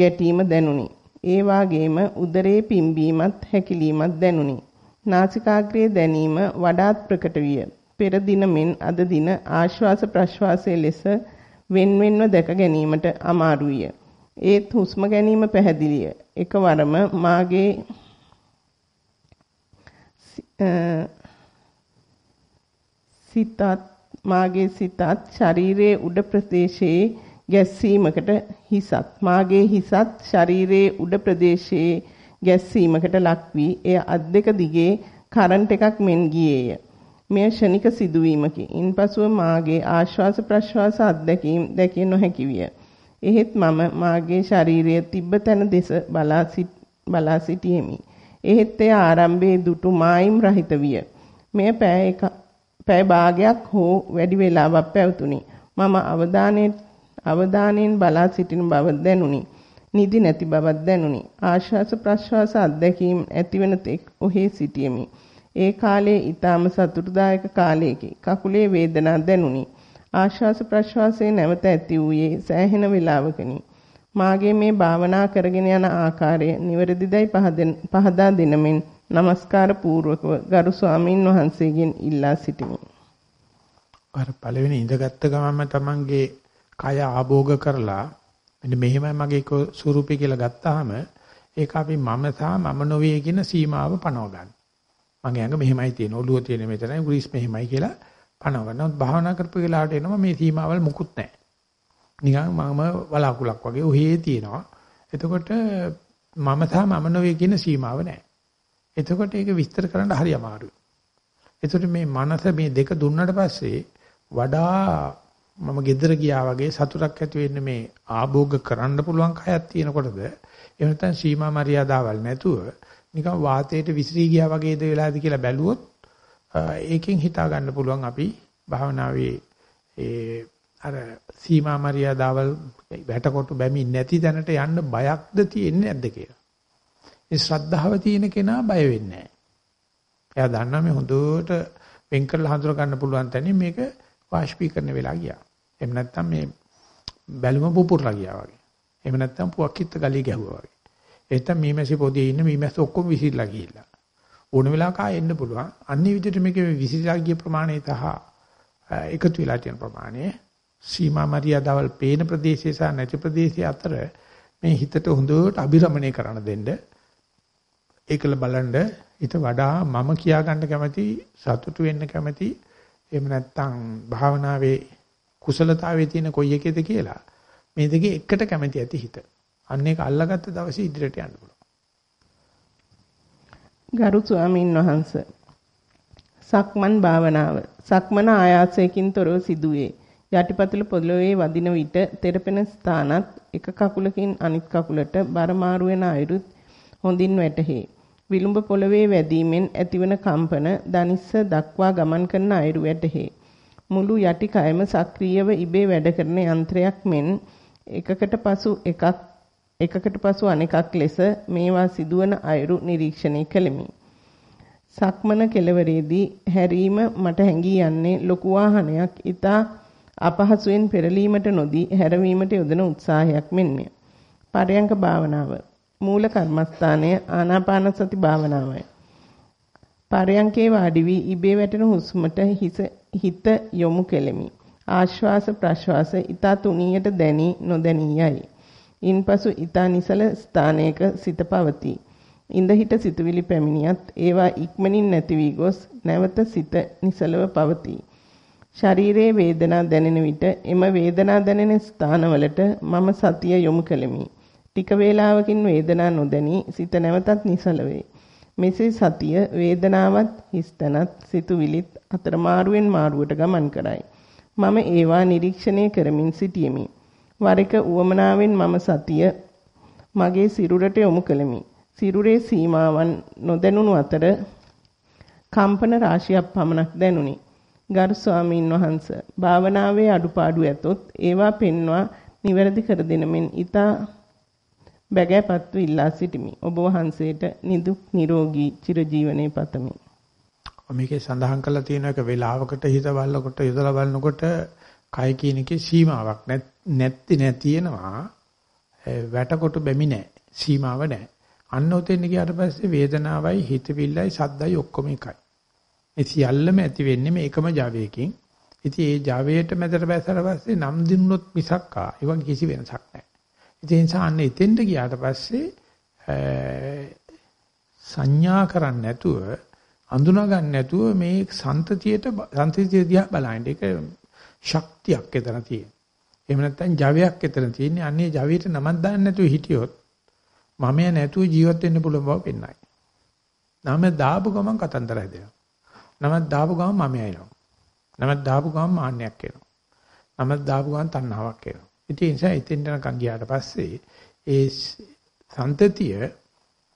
ගැටීම දැනුනි. ඒ වාගේම උදරයේ පිම්බීමත් හැකිලීමත් දැනුනි. නාසිකාග්‍රයේ දැනීම වඩාත් ප්‍රකට විය. පෙර දින මෙන් අද දින ආශ්වාස ප්‍රශ්වාසයේ ලෙස වෙන්වෙන්ව දැක ගැනීමට අමාරු විය. ඒත් හුස්ම ගැනීම පැහැදිලිය. එකවරම මාගේ සිතත් මාගේ සිතත් ශරීරයේ උඩ ප්‍රදේශයේ ගැස්සීමකට හිසත් මාගේ හිසත් ශරීරයේ උඩ ප්‍රදේශයේ ගැස්සීමකට ලක් වී එය අත් දෙක දිගේ කරන්ට් එකක් මෙන් ගියේය. මෙය ෂණික සිදුවීමකි. ඉන්පසුව මාගේ ආශ්වාස ප්‍රශ්වාස අත්දැකීම් දැකිය නොහැකි විය. එහෙත් මම මාගේ ශරීරයේ තිබ්බ තැන දෙස බලා බලා සිටියෙමි. එහෙත් එය ආරම්භයේ දුටු මායිම් රහිත විය. මෙය පෑ එක පැය භාගයක් හෝ වැඩි වේලාවක් පැවතුණි. මම අවධානයේ අවධානයෙන් බලා සිටින බව දැනුනි. නිදි නැති බවක් දැනුනි. ආශ්වාස ප්‍රශ්වාස අත්දැකීම් ඇතිවන තෙක් ඔහේ සිටියෙමි. ඒ කාලයේ ඊටාම සතුටුදායක කාලයකි. කකුලේ වේදනා දැනුනි. ආශ්වාස ප්‍රශ්වාසයේ නැවත ඇති වූයේ සෑහෙන වේලාවකනි. මාගේ මේ භාවනා කරගෙන යන ආකාරය නිවැරදිදයි පහදා දෙනමින් নমස්කාර පූර්වකව ගරු ස්වාමින් වහන්සේගෙන් ඉල්ලා සිටිමි. අර පළවෙනි ඉඳගත්ත ගමන්ම තමන්ගේ කය ආභෝග කරලා මෙන්න මෙහෙමයි මගේ ස්වරූපය කියලා ගත්තාම ඒක අපි මම සහ මම නොවේ කියන සීමාව පනව ගන්න. මගේ ඇඟ මෙහෙමයි තියෙන ඔළුව තියෙන මෙතනයි ග්‍රීස් මෙහෙමයි කියලා පනව ගන්නවා. භාවනා කරපු වෙලාවට එනවා මේ සීමාවල් මුකුත් නැහැ. නිකන් මම වලාකුලක් වගේ ඔහේ තියෙනවා. එතකොට මම සහ මම නොවේ කියන සීමාව නැහැ. එතකොට ඒක විස්තර කරන්න හරි අමාරුයි. එතකොට මේ මනස මේ දෙක දුන්නට පස්සේ වඩා මම gedara ගියා වගේ සතුටක් ඇති වෙන්නේ මේ ආභෝග කරන්න පුළුවන් කයක් තියෙනකොටද එහෙම නැත්නම් සීමා මරියාදාවල් නැතුව නිකන් වාතයට විසිරී ගියා වගේද වෙලාද කියලා බැලුවොත් ඒකෙන් හිතා ගන්න පුළුවන් අපි භාවනාවේ ඒ අර සීමා මරියාදාවල් වැටකොට බැමි නැති තැනට යන්න බයක්ද තියෙන්නේ නැද්ද කියලා. ඒ ශ්‍රද්ධාව තියෙන කෙනා බය වෙන්නේ නැහැ. එයා දන්නා මේ හොඳට වෙන් කරලා හඳුර ගන්න පුළුවන් තැනින් මේක වාෂ්පීකරණ වෙලා ගියා. එහෙම නැත්නම් මේ බැලුම පුපුරලා ගියා වගේ. එහෙම නැත්නම් පුවක්කිට ගලිය ගැහුවා වගේ. එහෙනම් මීමැසි පොදියේ ඉන්න මීමැස්ස ඔක්කොම විසිරලා ගිහිල්ලා. ඕන වෙලාවක ආයෙ එන්න පුළුවන්. අන්නේ විදිහට මේකේ විසිරලා ගිය ප්‍රමාණය තහ එකතු වෙලා තියෙන ප්‍රමාණය සීමා මරියාදවල් පේන ප්‍රදේශය සහ නැති ප්‍රදේශය අතර මේ හිතට හොඳට අභිරමණය කරන්න දෙන්න ඒකල බලන්න හිත වඩා මම කියා ගන්න කැමති සතුටු වෙන්න කැමති එහෙම නැත්නම් භාවනාවේ කුසලතාවයේ තියෙන කොයි එකේද කියලා මේ දෙකේ එකට කැමැති ඇති හිත. අන්න ඒක අල්ලගත්ත දවසේ ඉදිරියට යන්න පුළුවන්. ගරු ස්වාමීන් වහන්ස සක්මන් භාවනාව සක්මන ආයාසයෙන් තොරව සිදුවේ. යටිපතුල පොළොවේ වදින විට තෙරපෙන ස්ථානත් එක කකුලකින් අනිත් කකුලට බර මාරු වෙන අයුරුත් හොඳින් වැටහේ. විලුඹ පොළවේ වැදීමෙන් ඇතිවන කම්පන දනිස්ස දක්වා ගමන් කරන අයුරු වැටහේ. මුළු යටි කයම සක්‍රීයව ඉබේ වැඩ කරන යන්ත්‍රයක් මෙන් එකකට පසු එකක් එකකට පසු අනෙකක් ලෙස මේවා සිදුවන අයුරු නිරීක්ෂණය කළෙමි. සක්මන කෙළවරේදී හැරීම මට හැඟී යන්නේ ලොකු වාහනයක් ඊතා අපහසුයෙන් පෙරලීමට නොදී හැරවීමට යොදන උත්සාහයක් මෙන්ය. පරයන්ක භාවනාව මූල කර්මස්ථානය ආනාපාන සති භාවනාවයි. පරයන්කේ වාඩි වී ඉබේ වැටෙන හුස්මට හිස හිත යොමු කෙලෙමි. ආශ්වාස ප්‍රශ්වාස ඊතා තුනියට දැනි නොදැනී යයි. ඉන්පසු ඊතා නිසල ස්ථානයක සිත පවතී. ඉඳ හිට සිතුවිලි පැමිණියත් ඒවා ඉක්මනින් නැති වී ගොස් නැවත සිත නිසලව පවතී. ශරීරයේ වේදනා දැනෙන විට එම වේදනා දැනෙන ස්ථානවලට මම සතිය යොමු කෙලෙමි. ටික වේලාවකින් වේදනා නොදැනී සිත නැවතත් නිසල වේ. මෙසේ සතිය වේදනාවත් හිස්තනත් සිතුවිලිත් අතර මාරුවෙන් මාරුවට ගමන් කරයි. මම ඒවා නිරීක්ෂණය කරමින් සිටියෙමි. වර එක උවමනාවෙන් මම සතිය මගේ සිරුරට යොමු කළෙමි. සිරුරේ සීමාවන් නොදැනුණු අතර කම්පන රාශියක් පමණක් දැනුනි. ගරු ස්වාමීන් වහන්ස භාවනාවේ අඩුපාඩු ඇතොත් ඒවා පෙන්වා නිවැරදි කර දෙනමින් ඊතා බැගෑපත්ව ඉල්ලා සිටිමි. ඔබ වහන්සේට නිදුක් නිරෝගී චිරජීවනයේ පතමි. මේකේ සඳහන් කරලා තියෙන එක වෙලාවකට හිත බලනකොට යොදලා බලනකොට කය කියන එකේ සීමාවක් නැත්ති නැතිනවා වැටකොට බැමි නැහැ. සීමාව නැහැ. අන්න උතෙන් ගියාට පස්සේ වේදනාවයි හිතවිල්ලයි සද්දයි ඔක්කොම එකයි. ඒ සියල්ලම ඇති වෙන්නේ මේකම Javaයකින්. ඉතින් ඒ Javaයට මැදට බැසලා පස්සේ නම් දිනුනොත් මිසක් ආ ඒවා කිසි වෙනසක් නැහැ. ඉතින් ඒ නිසා අන්න එතෙන්ට ගියාට පස්සේ සංඥා කරන්නේ නැතුව අඳුනා ගන්න නැතුව මේ සන්තතියට සන්තතිය දිහා බලන්න. ඒක ශක්තියක් එතන තියෙන. එහෙම නැත්නම් ජවයක් එතන තියෙන්නේ. අන්නේ ජවයට නමක් දාන්න නැතුව හිටියොත් මම නැතුව ජීවත් වෙන්න පුළුවන් බව පෙන්නයි. නම දාපු ගමන් කතන්දර හැදෙනවා. නමක් දාපු ගමන් මම එනවා. නමක් දාපු ගමන් මාන්නයක් එනවා. නමක් දාපු ගමන් තණ්හාවක් එනවා. ඉතින් ඒ නිසා එතෙන් යනකම් ගියාට පස්සේ ඒ සන්තතිය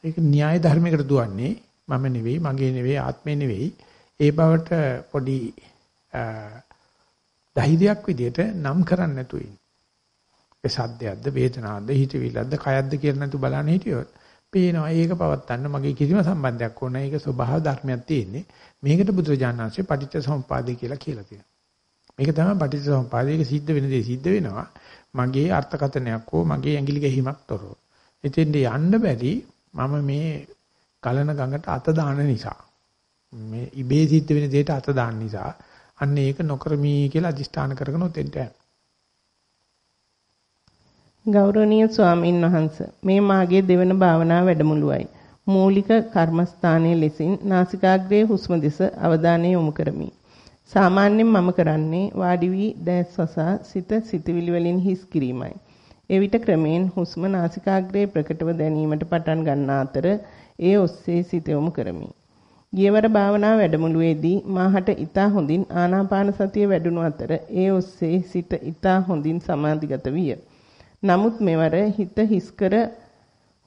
ඒක න්‍යාය ධර්මයකට දුවන්නේ මම නෙවෙයි මගේ නෙවෙයි ආත්මේ නෙවෙයි ඒ බවට පොඩි ධෛර්යයක් විදියට නම් කරන්න නැතුව ඉන්න. ඒ සද්දයක්ද වේදනාවක්ද හිතවිල්ලක්ද කයක්ද කියලා නැතු බලන්න හිටියොත් පේනවා ඒක පවත්තන්න මගේ කිසිම සම්බන්ධයක් ඕනේ ඒක ස්වභාව ධර්මයක් තියෙන්නේ. මේකට බුදුරජාණන්සේ පටිච්ච සමුප්පාදේ කියලා කියලා තියෙනවා. මේක තමයි පටිච්ච සමුප්පාදේ සිද්ධ වෙන දේ සිද්ධ වෙනවා. මගේ අර්ථකථනයක් හෝ මගේ ඇඟිලි ගැහිමක් තොරව. එතෙන්ට යන්න බැරි මම මේ ගලන ගඟට අත දාන නිසා. මේ ඉබේ සිද්ධ වෙන දෙයට අත දාන නිසා අන්න ඒක නොකරමි කියලා අදිෂ්ඨාන කරගෙන උතෙන්ට යනවා. ගෞරවනීය ස්වාමින් වහන්සේ මේ මාගේ දෙවන භාවනා වැඩමුළුවයි. මූලික කර්මස්ථානයේ ලෙසින් නාසිකාග්‍රයේ හුස්ම දෙස අවධානය යොමු කරමි. සාමාන්‍යයෙන් මම කරන්නේ වාඩි වී දැස් වසා සිත සිතවිලි වලින් හිස් කිරීමයි. එවිට ක්‍රමෙන් හුස්ම නාසිකාග්‍රයේ ප්‍රකටව දැනීමට පටන් ගන්නා අතර ඒ ඔස්සේ සිත යොමු කරමි. ගියවර භාවනා වැඩමුළුවේදී මාහට ඊතා හොඳින් ආනාපාන සතිය වැඩුණු අතර ඒ ඔස්සේ සිත ඊතා හොඳින් සමාධිගත විය. නමුත් මෙවර හිත හිස්කර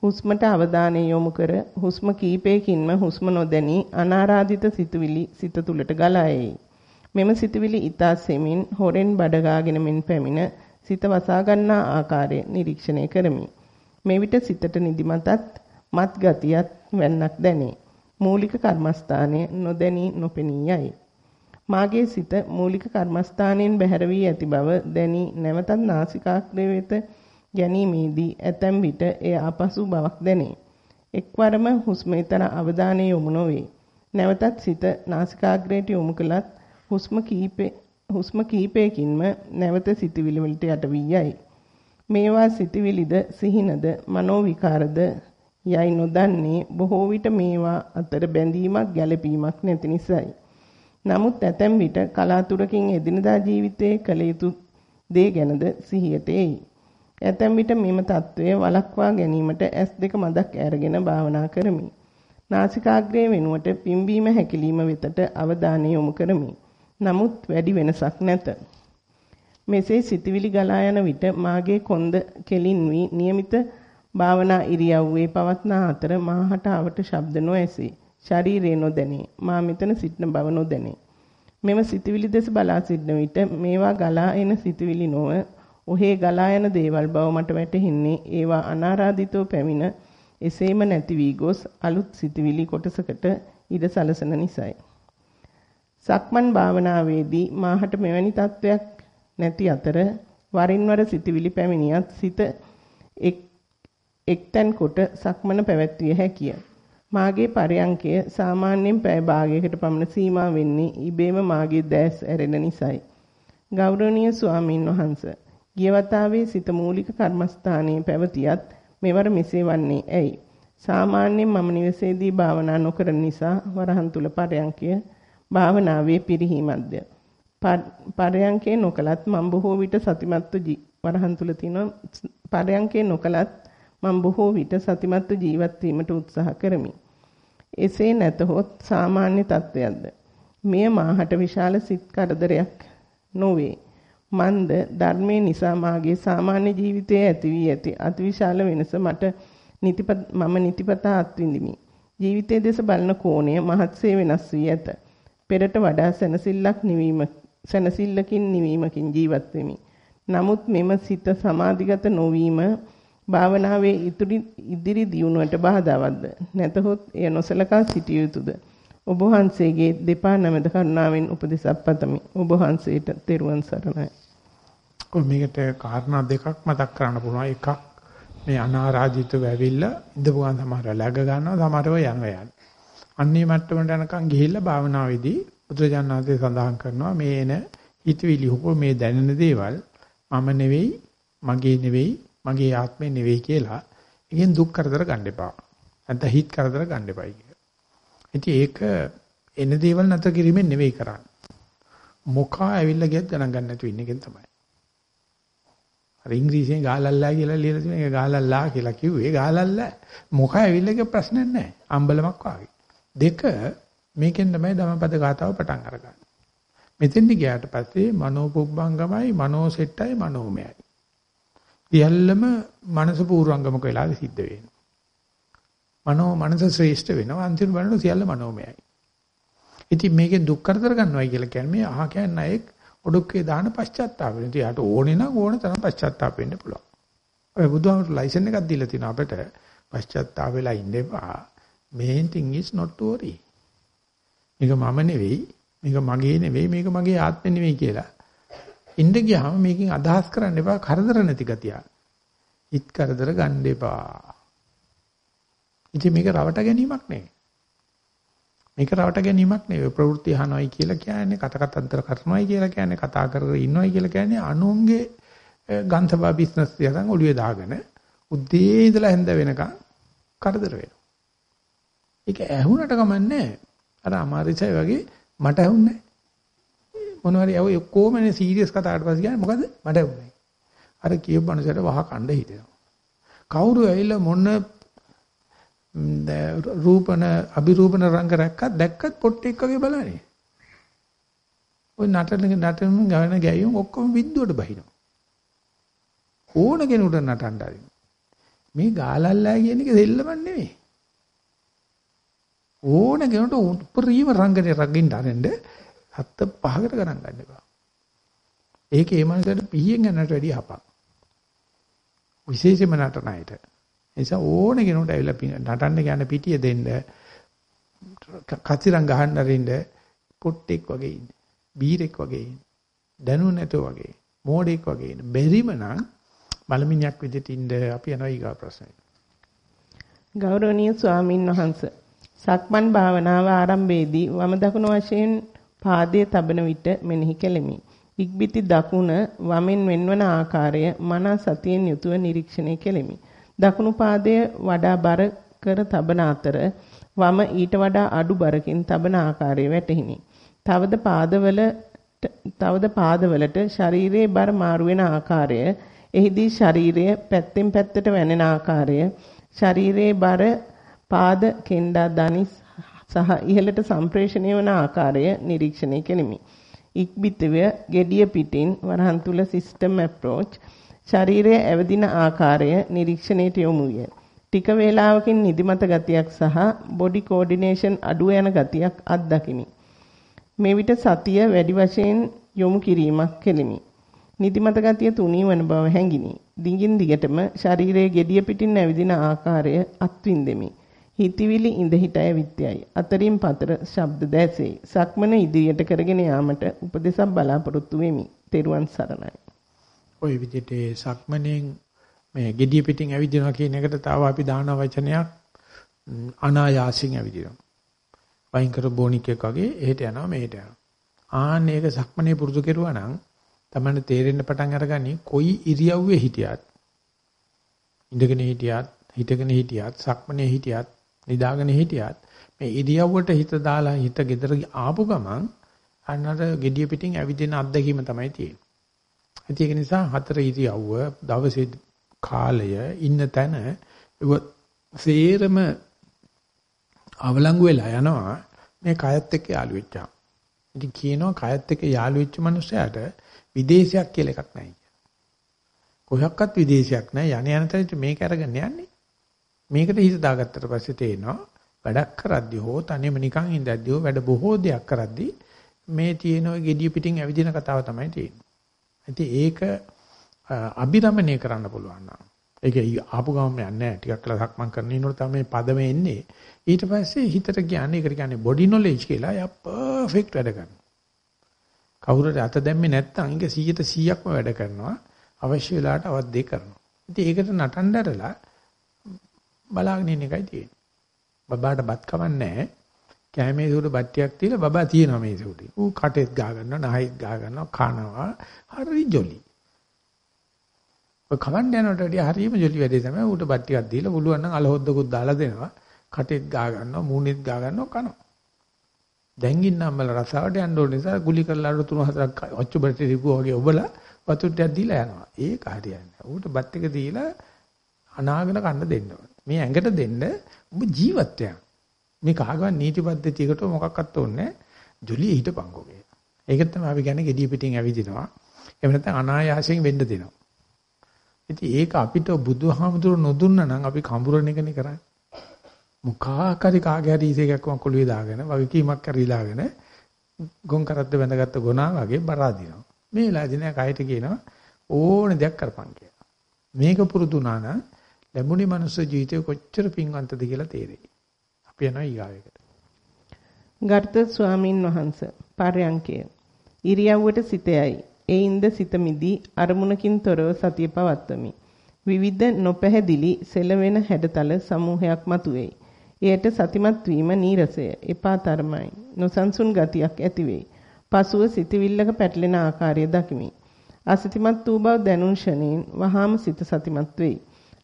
හුස්මට අවධානය යොමු කර හුස්ම කීපයකින්ම හුස්ම නොදැනී අනාරාධිත සිතුවිලි සිත තුළට ගලා එයි. මෙම සිතුවිලි ඊතා සෙමින් හොරෙන් බඩගාගෙන මෙන් පැමිණ සිත වසා ගන්නා ආකාරය නිරීක්ෂණය කරමි. මේ විට සිතට නිදිමතත් මත් ගතියත් වැන්නක් දැනේ. මූලික කර්මස්ථානයේ නොදැනී නොපෙනී යයි. මාගේ සිත මූලික කර්මස්ථානයෙන් බැහැර වී ඇති බව දැනී නැවතත් නාසිකාග්‍රය වෙත ගැනීමේදී ඇතැම් විට එය අපසු බවක් දැනේ. එක්වරම හුස්ම ඊතර අවධානය යොමු නොවේ. නැවතත් සිත නාසිකාග්‍රයට යොමු කළත් හුස්ම කීපේ හුස්ම කීපයකින්ම නැවත සිතවිලි වලට යට වී යයි. මේවා සිතවිලිද සිහිනද මනෝ විකාරද යයි නොදන්නේ බොහෝ විට මේවා අතර බැඳීමක් ගැළපීමක් නැති නිසායි. නමුත් ඇතැම් විට කලාතුරකින් එදිනදා ජීවිතයේ කළ යුතු දේ ගැනද සිහියට එයි. ඇතැම් විට මෙම తත්වය වළක්වා ගැනීමට ඇස් දෙක මදක් ඇරගෙන භාවනා කරමි. නාසිකාග්‍රයේ වෙනුවට පිම්බීම හැකිලිම වෙතට අවධානය යොමු කරමි. නමුත් වැඩි වෙනසක් නැත. මෙසේ සිතවිලි ගලා යන විට මාගේ කොන්ද කෙලින් වී નિયમિત භාවනා ඉරියව්වේ පවත්නා අතර මාහට අවට ශබ්ද නොඇසේ. ශරීරේ නොදැනේ. මා මෙතන සිටින බව නොදැනේ. මෙම සිතවිලි දෙස බලා සිටන විට මේවා ගලා එන සිතවිලි නොව ඔහේ ගලා යන දේවල් බව මට වැටහින්නේ ඒවා අනාරාධිතව පැමිණ එසේම නැති වී ගොස් අලුත් සිතවිලි කොටසකට ඉඩ සලසන නිසායි. සක්මන් භාවනාවේදී මාහට මෙවැනි තත්වයක් නැති අතර වරින් වර සිතවිලි පැමිණියත් සිත එක් එක්තැන් කොට සක්මන පැවැත්විය හැකිය. මාගේ පරයන්කය සාමාන්‍යයෙන් පැය භාගයකට පමණ සීමා වෙන්නේ ඉබේම මාගේ දැස් ඇරෙන නිසායි. ගෞරවනීය ස්වාමින් වහන්සේ ගියවතාවේ සිත මූලික කර්මස්ථානයේ පැවතියත් මෙවර මෙසේ වන්නේ ඇයි? සාමාන්‍යයෙන් මම නිවසේදී භාවනා නොකරන නිසා වරහන් තුල පරයන්කය භාවනාවේ පිරිහීමක්ද? පරයන්කේ නොකලත් මම බොහෝ විට සතිමත්ව වරහන් තුල තියෙන පරයන්කේ නොකලත් මම බොහෝ විට සතිමත්ව ජීවත් වීමට උත්සාහ කරමි. එසේ නැතහොත් සාමාන්‍ය තත්වයක්ද? මෙය මාහට විශාල සිත් කරදරයක් නොවේ. මන්ද ධර්මයේ නිසා මාගේ සාමාන්‍ය ජීවිතයේ ඇති වී ඇති අතිවිශාල වෙනස මට නිතිපත මම නිතිපතා අත්විඳිමි. ජීවිතයේ දෙස බලන කෝණය මහත්සේ වෙනස් වී ඇත. පෙරට වඩා සැනසෙල්ලක් නිවීම සැනසෙල්ලකින් නිවීමකින් ජීවත් වෙමි. නමුත් මෙම සිත සමාධිගත නොවීම භාවනාවේ ඉදිරි දියුණුවට බාධාවත්ද? නැතහොත් එය නොසලකා සිටිය යුතුද? ඔබ වහන්සේගේ දෙපා නැමෙද කරුණාවෙන් උපදෙසක් පතමි. ඔබ වහන්සේට තෙරුවන් සරණයි. ඔය මේකට කාරණා දෙකක් මතක් කරන්න පුළුවන්. එකක් මේ අනාරාධිතව ඇවිල්ලා ඉඳපු ගමන් සමහරව läග ගන්නවා සමහරව යනවා. යන. අන්නේ මට්ටමට යනකම් ගිහිල්ලා භාවනාවේදී බුදුජානනාථේ සඳහන් කරනවා මේ එන හිතවිලි හොප මේ දැනෙන දේවල් මම නෙවෙයි මගේ නෙවෙයි මගේ ආත්මේ නෙවෙයි කියලා එකෙන් දුක් කරදර ගන්න එපා. නැත්නම් හිත කරදර ගන්න එපයි කියලා. ඉතින් ඒක එන දේවල් නැතර කිරීමෙන් නෙවෙයි කරන්නේ. මොකා ඇවිල්ලා ගියත් ගණන් ගන්න නැතුව ඉන්න එකෙන් තමයි. අර ඉංග්‍රීසියෙන් ගාලල්ලා කියලා ලියලා තියෙන එක ගාලල්ලා කියලා කිව්වේ ගාලල්ලා මොකා ඇවිල්ලා කිය ප්‍රශ්නයක් නැහැ. අම්බලමක් වාගේ. දෙක මේකෙන් තමයි ධම්මපද ගාතාව පටන් අරගන්නේ. මෙතෙන්දි ගියාට පස්සේ මනෝපුබ්බංගමයි මනෝසෙට්ටයි මනෝමයයි. සියල්ලම මනස පූර්වංගමක වෙලා සිද්ධ වෙනවා. මනෝ මනස ශ්‍රේෂ්ඨ වෙනවා අන්තිම බලන සියල්ල මනෝමයයි. ඉතින් මේකේ දුක් කරදර ගන්නවයි කියලා කියන්නේ මේ අහ කියන්නේ අයෙක් ඔඩොක්කේ දාන පශ්චාත්තාප වෙන. ඉතින් යාට ඕනේ නම් ඕන තරම් පශ්චාත්තාප වෙන්න පුළුවන්. ඔය බුදුහාමුදුරු ලයිසන් එකක් දීලා තිනවා අපිට පශ්චාත්තාප වෙලා ඉන්න එපා. main thing is not to worry. මේක මම නෙවෙයි, මේක මගේ නෙවෙයි, මේක මගේ ආත්මෙ නෙවෙයි කියලා. ඉන්න ගියාම මේකෙන් අදහස් කරන්න එපා කරදර නැති ගතිය. හිත කරදර ගන්න එපා. ඉතින් මේක රවට ගැනීමක් නෙවෙයි. මේක රවට ගැනීමක් නෙවෙයි. ප්‍රවෘත්ති අහනවයි කියලා කියන්නේ කට කතන්තර කරනවයි කියලා කියන්නේ කතා කර කර ඉන්නවයි කියලා කියන්නේ අනුන්ගේ ගන්තබා බිස්නස් එකෙන් ඔළුවේ දාගෙන උදේ ඉඳලා හැන්ද වෙනකන් කරදර වෙනවා. ඒක ඇහුනට කමන්නේ අර අමාරිසයි වගේ මට ඇහුන්නේ මොනවාරි ඔය ඔක්කොමනේ සීරියස් කතාවට පස්සේ කියන්නේ මොකද මට වුනේ. අර කියපු මනුස්සයට වහ කණ්ඩ හිතෙනවා. කවුරු ඇවිල්ලා මොන රූපන අභිරූපන රංග රැක්කත් දැක්කත් පොට්ටෙක් වගේ බලන්නේ. ඔය නටන නටන ගවන ගැයුම් ඔක්කොම විද්දුවට බහිනවා. ඕන කෙනෙකුට නටන්න ආරින්. මේ ගාලල්ලා කියන එක දෙල්ලම නෙමෙයි. ඕන කෙනෙකුට උපරිම රංගනේ රඟින්න ආරෙන්න හත්ත පහකට ගණන් ගන්න එපා. ඒක ඒ මනසට පිහියෙන් යනට වැඩිය හපක්. විශේෂම නටන අයට. ඒ නිසා ඕන කෙනෙකුට ඇවිල්ලා නටන්න කියන පිටිය දෙන්න කතිරම් ගහන්න අරින්න පොට්ටෙක් වගේ ඉන්න. බීරෙක් වගේ ඉන්න. දැනු නැතෝ වගේ. මෝඩෙක් වගේ ඉන්න. බැරිම නම් බලමිනියක් විදිහට ඉන්න අපි යනවා ඊගා ප්‍රශ්නෙට. ගෞරවනීය ස්වාමින් වහන්සේ සක්මන් භාවනාව ආරම්භයේදී වම දකුණු වශයෙන් පාදයේ තබන විට මෙනෙහි කෙලෙමි. ඉක්බිති දකුණ වමෙන් වෙන්වන ආකාරය මන සතියෙන් යුතුව නිරීක්ෂණය කෙලෙමි. දකුණු පාදය වඩා බර කර තබන අතර වම ඊට වඩා අඩු බරකින් තබන ආකාරය වැටහිනි. තවද පාදවල තවද පාදවලට ශරීරයේ බර මාරු වෙන ආකාරය එහිදී ශරීරය පැත්තෙන් පැත්තට වැනෙන ආකාරය ශරීරයේ බර පාද කෙන්ඩා දනිස් සහ ඉහළට සම්ප්‍රේෂණය වන ආකාරය නිරීක්ෂණය කෙලිමි. ඉක්බිතව gediya පිටින් වරහන් තුල සිස්ටම් අප්‍රෝච් ශරීරයේ ඇවදින ආකාරය නිරීක්ෂණයට යොමු විය. ටික වේලාවකින් නිදිමත ගතියක් සහ බොඩි කෝඩිනේෂන් අඩු යන ගතියක් අත්දකිමි. මේ විට සතිය වැඩි වශයෙන් යොමු කිරීමක් කෙලිමි. නිදිමත ගතිය තුනී වන බව හැඟිනි. දිගින් දිගටම ශරීරයේ gediya පිටින් ඇවිදින ආකාරය අත්විඳෙමි. හිතවිලි ඉඳ හිට ඇවිත්‍යයි. අතරින් පතර ශබ්ද දැසේ. සක්මන ඉදිරියට කරගෙන යාමට උපදෙසක් බලාපොරොත්තු වෙමි. තෙරුවන් සරණයි. ওই විදිහට සක්මණෙන් මේ gediya පිටින් ඇවිදිනවා කියන එකට තව අපි දාන වචනයක් අනායාසින් ඇවිදිනවා. වයින් කර බොනිකෙක් වගේ එහෙට යනවා මෙහෙට යනවා. ආන්න ඒක සක්මණේ පුරුදු කෙරුවා නම් තමයි තේරෙන්න පටන් අරගනි කොයි ඉරියව්වේ හිටියත් ඉඳගෙන හිටියත් හිටගෙන හිටියත් සක්මණේ හිටියත් නිදාගෙන හිටියත් මේ ඉරියව්වට හිත දාලා හිත gedara ආපු ගමන් අන්නර gediya පිටින් ඇවිදින අත්දැකීම තමයි තියෙන්නේ. ඒක නිසා හතර ඉරියව්ව දවසේ කාලය ඉන්න තැන සේරම අවලංගු වෙලා යනවා මේ කයත් එක්ක යාළු වෙච්චා. ඉතින් කියනවා කයත් එක්ක යාළු වෙච්ච මනුස්සයාට විදේශයක් කියලා එකක් නැහැ කියලා. කොහොක්වත් විදේශයක් නැහැ. යණ යන තැනට මේක අරගෙන යන්නේ. මේකට හිත දාගත්තට පස්සේ තේනවා වැඩක් කරද්දී හෝ තනියම නිකන් ඉඳද්දී හෝ වැඩ බොහෝ දෙයක් කරද්දී මේ තියෙන ඔය gediya පිටින් ඇවිදින කතාව තමයි තියෙන්නේ. ඉතින් ඒක අභිරමණය කරන්න පුළුවන් නම් ඒක ආපු ගමන් යන්නේ නැහැ. ටිකක් කළා සක්මන් කරන ඉන්නකොට තමයි පදම එන්නේ. ඊට පස්සේ හිතට කියන්නේ ඒකට කියන්නේ බොඩි නොලෙජ් කියලා. යා පර්ෆෙක්ට් වැඩ කරනවා. කවුරුරි අත දැම්මේ නැත්නම් ඒක 100ට 100ක්ම වැඩ කරනවා. අවශ්‍ය වෙලාවට අවද්දේ කරනවා. ඉතින් ඒකට නටන්න ඇරලා බලාගෙන ඉන්න එකයි තියෙන්නේ. බබාට බත් කවන්නේ නැහැ. කැමේ සූට බට්ටියක් තියලා බබා තියනවා මේ සූටි. ඌ කටෙත් ගා ගන්නවා, නහයත් ගා ගන්නවා, කනවා. හරි ජොලි. ඔය කවන්න යනකොට වැඩිය හරියම ජොලි වැඩේ තමයි ඌට බට්ටියක් දීලා පුළුවන් නම් අලහොද්දකුත් දාලා දෙනවා. කටෙත් ගා ගන්නවා, මූණෙත් ගා ගන්නවා, කනවා. දැන් ඉන්නම්මල රසාවට යන්න ඕන නිසා ගුලි කරලා අර තුන හතරක් ඔච්චු බට්ටි රිපුව වගේ ඔබලා වතුර ටිකක් දීලා යනවා. ඒක හරියන්නේ. ඌට බත් එක දීලා අනාගෙන කන්න දෙන්න ඕනේ. මේ ඇඟට දෙන්න ඔබ ජීවත් වෙන. මේ කාගවත් නීති පද්ධතියකට මොකක්වත් ඕනේ ජොලිය හිටපංකෝගේ. ඒක තමයි අපි කියන්නේ gediya පිටින් ඇවිදිනවා. එහෙම නැත්නම් අනායාසයෙන් වෙන්න දෙනවා. ඉතින් ඒක අපිට බුදුහාමුදුරු නොදුන්නා නම් අපි කඹුරණ එකනේ කරන්නේ. මුඛාකාරී කාගේ හරි ඉසේකක් කොළුවේ දාගෙන වගකීමක් කරවිලාගෙන ගොන් කරද්ද බැඳගත්ත ගොනා වගේ බරා දිනවා. මේ වෙලාවේදී නෑ කයට කියනවා ඕන දෙයක් කරපන් කියලා. මේක පුරුදු වුණා නම් ලැබුණේ මනුස්ස ජීවිතේ කොච්චර පින්වන්තද කියලා තේරෙයි. අපි යනවා ඊගාවෙකට. ගර්ථ ස්වාමින් වහන්සේ පර්යංකය. ඉරියව්වට සිතයයි. ඒින්ද සිත මිදී අරමුණකින් තොරව සතිය පවත්වමි. විවිධ නොපැහැදිලි සෙලවෙන හැඩතල සමූහයක් මතුවේයි. එයට සතිමත් වීම නීරසය, එපා තරමයි. නොසන්සුන් ගතියක් ඇතිවේ. පසුව සිතවිල්ලක පැටලෙන ආකාරය දකිමි. අසතිමත් වූ බව දැනුන් ෂණයෙන් වහාම සිත සතිමත් වෙයි.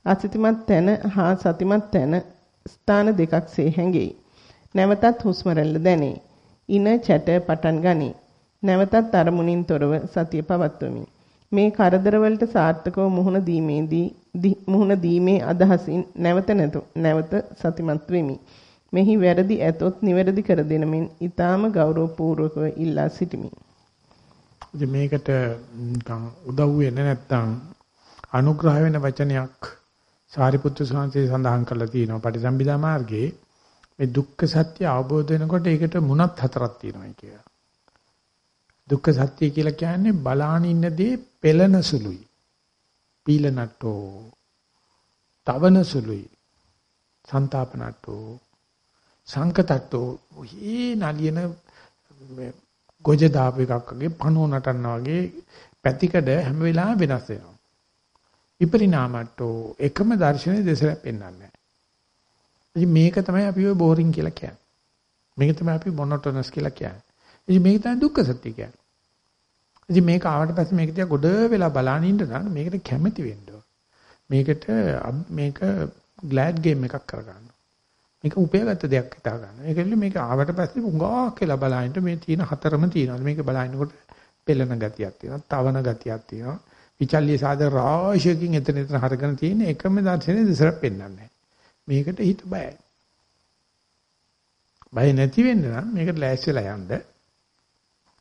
අසතිමත් තැන හා සතිමත් තැන ස්ථාන දෙකක්සේ හැඟෙයි. නැවතත් හුස්ම රැල්ල දැනේ. ඉන චැට පටන් ගනී. නැවතත් අරමුණින් තොරව සතිය පවත්වමි. මේ කරදරවලට සාර්ථකව මුහුණ දීමේදී මුහුණ දීමේ අදහසින් නැවත නැවත සතිමත් වෙමි. මෙහි වැරදි ඇතොත් නිවැරදි කර දෙනමින් ඊටාම ගෞරවපූර්වකව ඉල්ලා සිටිමි. මේකට උදව් වෙන්නේ නැත්නම් අනුග්‍රහ වෙන වචනයක් සාරිපුත්‍ර ස්වාමීන් සඳහන් කරලා තියෙනවා පටිසම්භිදා මාර්ගයේ මේ දුක්ඛ සත්‍ය අවබෝධ වෙනකොට ඒකට මුණත් හතරක් තියෙනවා කියලා. දුක්ඛ සත්‍ය කියලා කියන්නේ බලාන ඉන්නදී පෙළන සුළුයි. පීලනට්ටෝ. තවන සුළුයි. සන්තාපනට්ටෝ. සංකතට්ටෝ. හේ නලියන ගොජ දාප එකක් වගේ පණෝ නටනවා වගේ පැතිකඩ හැම වෙලාවෙම වෙනස් වෙනවා. විපරිණාමට්ටෝ එකම දර්ශනේ දෙසර පෙන්වන්නේ නැහැ. මේක තමයි අපි ඔය බෝරින් කියලා කියන්නේ. මේක තමයි අපි මොනොටොනස් කියලා කියන්නේ. ඉතින් මේක තමයි දුක්ඛ සත්‍ය කියන්නේ. ඉතින් මේක ආවට පස්සේ මේක දිහා ගොඩ වෙලා බලන ඉන්න නම් මේකට කැමැති වෙන්න මේකට මේක ග්ලෑඩ් ගේම් එකක් කරගන්න. මේක උපයාගත්ත දෙයක් හිතා ගන්න. ඒකෙල්ල මේක ආවට පස්සේ උඟාක් කියලා බලහින්ට මේ තියෙන හතරම තියෙනවා. මේක බලහිනකොට පෙළෙන ගතියක් තියෙනවා, තවන ගතියක් තියෙනවා. විචල්්‍ය සාධක රාශියකින් එතන එතන හරගෙන තියෙන එකම දර්ශනේ දෙසරක් පෙන්වන්නේ මේකට හිත බයයි. බය නැති වෙන්න නම් මේකට ලෑස්තිලා යන්න.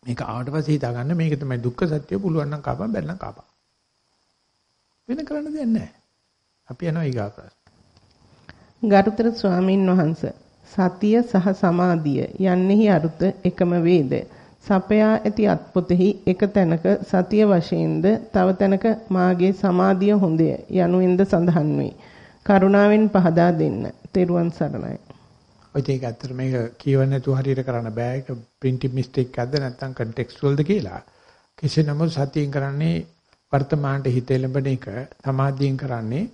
මේක ආවට පස්සේ හිතා ගන්න මේක තමයි දුක්ඛ සත්‍ය පුළුවන් නම් කපන් බැලන කපන්. වෙන කරන්න දෙයක් නැහැ. අපි යනවා ඊගා ප්‍රශ්න. ගරුතර ස්වාමින් වහන්සේ සතිය සහ සමාධිය යන්නෙහි අරුත එකම වේද? සපයා ඇති අත්පොතෙහි එක තැනක සතිය වශයෙන්ද තව තැනක මාගේ සමාධිය හොඳය යනුවෙන්ද සඳහන් වේ. කරුණාවෙන් පහදා දෙන්න. තෙරුවන් සරණයි. ඔය ඒක ඇත්තට මේක කියවන්න නැතුව හරියට කරන්න බෑ. ඒක printing mistake එකක්ද නැත්නම් contextualද කියලා. කෙසේ නමුත් සතියෙන් කරන්නේ වර්තමානට හිත එළඹෙන එක සමාධියෙන් කරන්නේ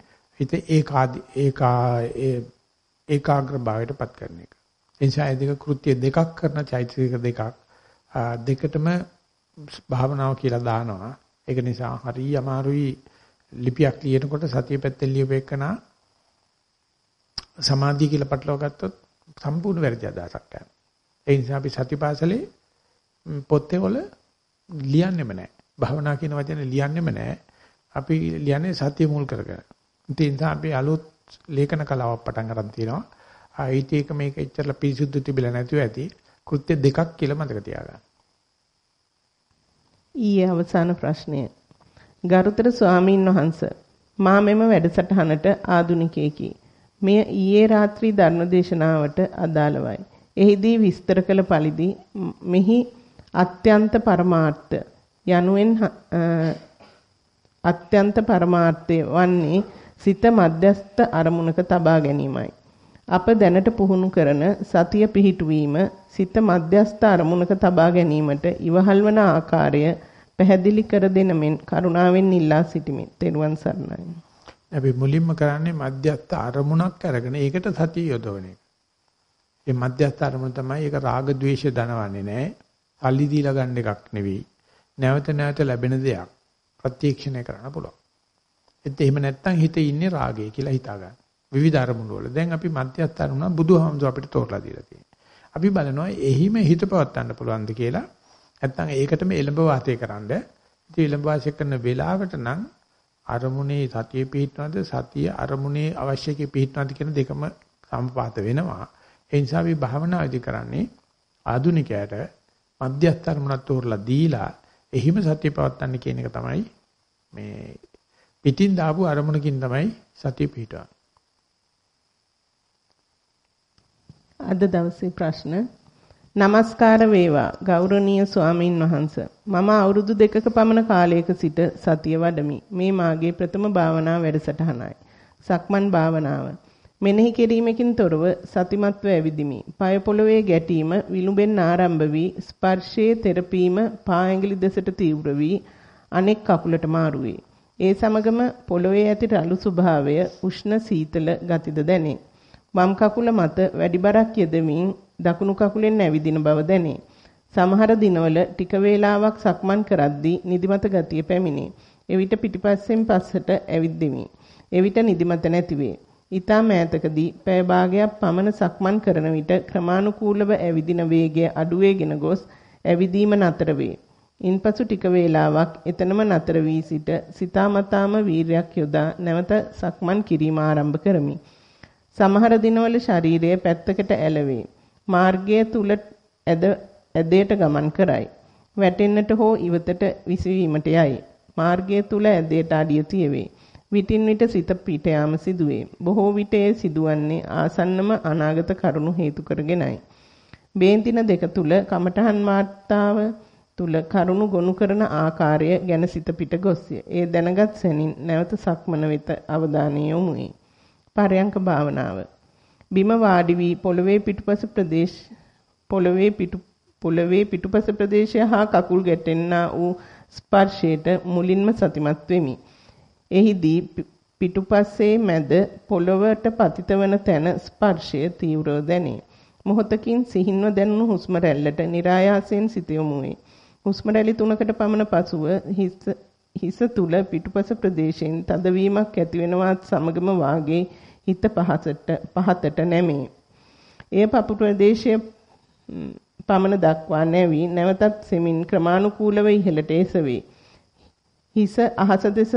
හිත ඒකාදි ඒකා ඒකාග්‍ර භාවයටපත් කරන එක. එනිසා ඒ දෙක කෘත්‍ය දෙකක් කරන චෛතසික දෙකක් දෙකටම භාවනාව කියලා දානවා. ඒක නිසා හරි අමාරුයි ලිපියක් ලියනකොට සතිය පැත්තෙන් ලියපෙකන සමාධිය කියලා පටලවා ගත්තොත් සම්පූර්ණ වැරදි අදහසක් යනවා. ඒ නිසා අපි සතිපාසලේ පොතේ වල ලියන්නෙම නැහැ. භාවනා කියන වචනේ ලියන්නෙම නැහැ. අපි ලියන්නේ සතිය මුල් කරගෙන. ඒ නිසා අපි අලුත් ලේඛන කලාවක් පටන් ගන්න තියෙනවා. ආයිත් ඒක මේක එච්චරලා පිරිසුදු තිබිලා නැතුව ඇති. කෘත්‍ය දෙකක් කියලා මතක තියාගන්න. ඊයේ අවසාන ප්‍රශ්නය. ගරුතර ස්වාමීන් වහන්ස මා මෙම වැඩසටහනට ආදුනිකයෙකි. මෙය ඊයේ රාත්‍රී ධර්මදේශනාවට අදාළවයි. එහිදී විස්තර කළ පරිදි මෙහි අත්‍යන්ත පරමාර්ථ යනුවෙන් අත්‍යන්ත පරමාර්ථය වන්නේ සිත මධ්‍යස්ත අරමුණක තබා ගැනීමයි. අප දැනට පුහුණු කරන සතිය පිහිටුවීම සිත මධ්‍යස්ත අරමුණක තබා ගැනීමට ඉවහල් වන ආකාරය පැහැදිලි කර දෙන මෙන් කරුණාවෙන් ඉල්ලා සිටිමි. ත්වන් සරණයි. අපි මුලින්ම කරන්නේ මධ්‍යස්ත අරමුණක් අරගෙන ඒකට සතිය යොදවන එක. මේ මධ්‍යස්ත අරමුණ තමයි ඒක රාග ద్వේෂ දනවන්නේ නැහැ. සල්ලි දීලා ගන්න එකක් නෙවෙයි. නැවත නැවත ලැබෙන දෙයක් ප්‍රත්‍යක්ෂණය කරන්න පුළුවන්. ඒත් එහෙම නැත්නම් හිතේ ඉන්නේ රාගය කියලා හිතා ගන්න. විවිධ අරමුණු වල. දැන් අපි මධ්‍යස්ථ අරමුණ බුදුහාමුදුර අපිට තෝරලා දීලා තියෙනවා. අපි බලනවා එහිම හිත පවත්වන්න පුළුවන්ද කියලා. නැත්නම් ඒකටම එළඹ වාසය කරන්න. ඉතින් එළඹ වාසය කරන වෙලාවට නම් අරමුණේ සතිය පිහිටනවද සතිය අරමුණේ අවශ්‍යකේ පිහිටනවද කියන දෙකම සම්පාත වෙනවා. ඒ නිසා අපි භාවනාවේදී කරන්නේ ආධුනිකයට මධ්‍යස්ථ අරමුණක් තෝරලා දීලා එහිම සතිය පවත්වන්න කියන එක තමයි මේ පිටින් දාපු අරමුණකින් තමයි සතිය පිහිටවන්නේ. අද දවසේ ප්‍රශ්න. নমස්කාර වේවා ගෞරවනීය ස්වාමින් වහන්ස. මම අවුරුදු දෙකක පමණ කාලයක සිට සතිය වඩමි. මේ මාගේ ප්‍රථම භාවනා වැඩසටහනයි. සක්මන් භාවනාව. මෙනෙහි කිරීමකින් තොරව සතිමත්ව ඇවිදිමි. පය පොළවේ ගැටීම විලුඹෙන් ආරම්භ වී ස්පර්ශයේ තෙරපීම පා ඇඟිලි දෙසට තීව්‍ර වී අනෙක් කකුලට මාරු වේ. ඒ සමගම පොළවේ ඇති රළු ස්වභාවය උෂ්ණ සීතල ගතිද දැනේ. වම් කකුල මත වැඩි බරක් යෙදමින් දකුණු කකුලෙන් ඇවිදින බව දැනේ. සමහර දිනවල ටික වේලාවක් සක්මන් කරද්දී නිදිමත ගතිය පැමිණේ. එවිට පිටිපස්සෙන් පස්සට ඇවිද්දෙමි. එවිට නිදිමත නැතිවේ. ඊතා මෑතකදී පැය භාගයක් පමණ සක්මන් කරන විට ක්‍රමානුකූලව ඇවිදින වේගය අඩු වේගෙන ගොස් ඇවිදීම නතර වේ. ඉන්පසු ටික වේලාවක් එතනම නතර වී සිට සිතාමතාම වීරයක් යොදා නැවත සක්මන් කිරීම ආරම්භ කරමි. සමහර දිනවල ශරීරය පැත්තකට ඇලවේ. මාර්ගය තුල ඇද ඇදයට ගමන් කරයි. වැටෙන්නට හෝ ඉවතට විසවීමට යයි. මාර්ගය තුල ඇදයට අඩිය තියවේ. විටින් විට සිත පිට යාම සිදුවේ. බොහෝ විට ඒ සිදුවන්නේ ආසන්නම අනාගත කරුණු හේතු කරගෙනයි. බේන්තින දෙක තුල කමඨහන් වාර්තාව තුල කරුණු ගොනු කරන ආකාරය ගැන සිත පිට ගොස්ය. ඒ දැනගත් සැනින් නැවත සක්මන වෙත අවධානය යොමු වේ. පරයන්ක භාවනාව. බිම වාඩි වී පොළවේ පිටුපස ප්‍රදේශ පොළවේ පිටු පොළවේ පිටුපස ප්‍රදේශය හා කකුල් ගැටෙන්නා වූ ස්පර්ශයට මුලින්ම සතිමත් වෙමි. එහිදී පිටුපස්සේ මැද පොළවට පතිත වන තැන ස්පර්ශය තීව්‍රව දැනේ. මොහොතකින් සිහින්ව දැනුණු හුස්ම රැල්ලට નિરાයාසයෙන් සිත යොමු වේ. හුස්ම රැලි 3කට පමණ පසුව හිස හිස තුල පිටුපස ප්‍රදේශයෙන් තදවීමක් ඇති වෙනවත් සමගම වාගේ හිත පහසට පහතට නැමේ. එය පපු ප්‍රදේශයේ පමණ දක්වා නැවි නැවතත් සෙමින් ක්‍රමානුකූලව ඉහළට එසවේ. හිස අහස දෙස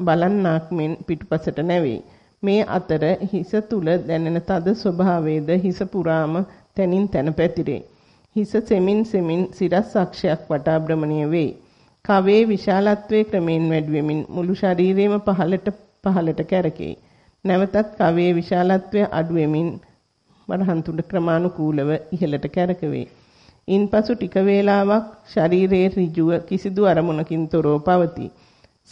බලන්නාක් මෙන් පිටුපසට නැවේ. මේ අතර හිස තුල දැනෙන තද ස්වභාවයේද හිස පුරාම තනින් තන පැතිරේ. හිස සෙමින් සෙමින් සිරස් අක්ෂයක් වටා භ්‍රමණය වේ. කවේ විශාලත්වයේ ක්‍රමෙන් වැඩි වෙමින් මුළු ශරීරයම පහළට පහළට කැරකේ. නැවතත් කවේ විශාලත්වය අඩු වෙමින් වරහන් තුඩ ක්‍රමානුකූලව ඉහළට කැරකවේ. ඉන්පසු ටික වේලාවක් ශරීරයේ ඍජුව කිසිදු අරමුණකින් තොරව පවතී.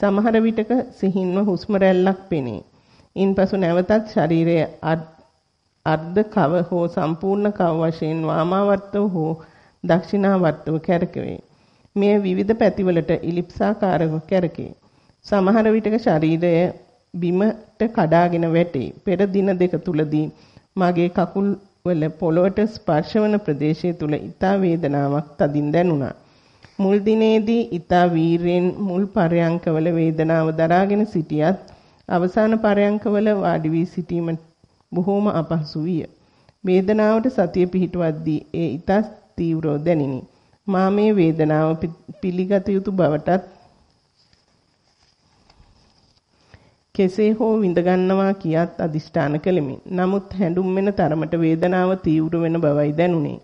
සමහර විටක සිහින්ව හුස්ම රැල්ලක් පෙනේ. ඉන්පසු නැවතත් ශරීරයේ අර්ධ කව හෝ සම්පූර්ණ කව වශයෙන් වාමාවර්තව හෝ දක්ෂිනාවර්තව කැරකවේ. මේ විවිධ පැතිවලට ඉලිප්සාකාරව කැරකේ. සමහර විටක ශරීරය බිමට කඩාගෙන වැටේ. පෙර දින දෙක තුලදී මගේ කකුල් වල පොළොවට ස්පර්ශවන ප්‍රදේශය තුල ඊතා වේදනාවක් තදින් දැනුණා. මුල් දිනේදී ඊතා වීරෙන් මුල් පරයන්කවල වේදනාව දරාගෙන සිටියත් අවසාන පරයන්කවල වාඩි වී සිටීමට බොහෝම අපහසු විය. වේදනාවට සතිය පිහිටුවද්දී ඒ ඊටස් තීව්‍රව දැනිනි. මා මේ වේදනාව පිළිගත යුතු බවටත් කෙසේ හෝ විඳ ගන්නවා කියාත් අදිෂ්ඨාන කළෙමි. නමුත් හැඬුම් වෙන තරමට වේදනාව තීව්‍ර වෙන බවයි දැනුනේ.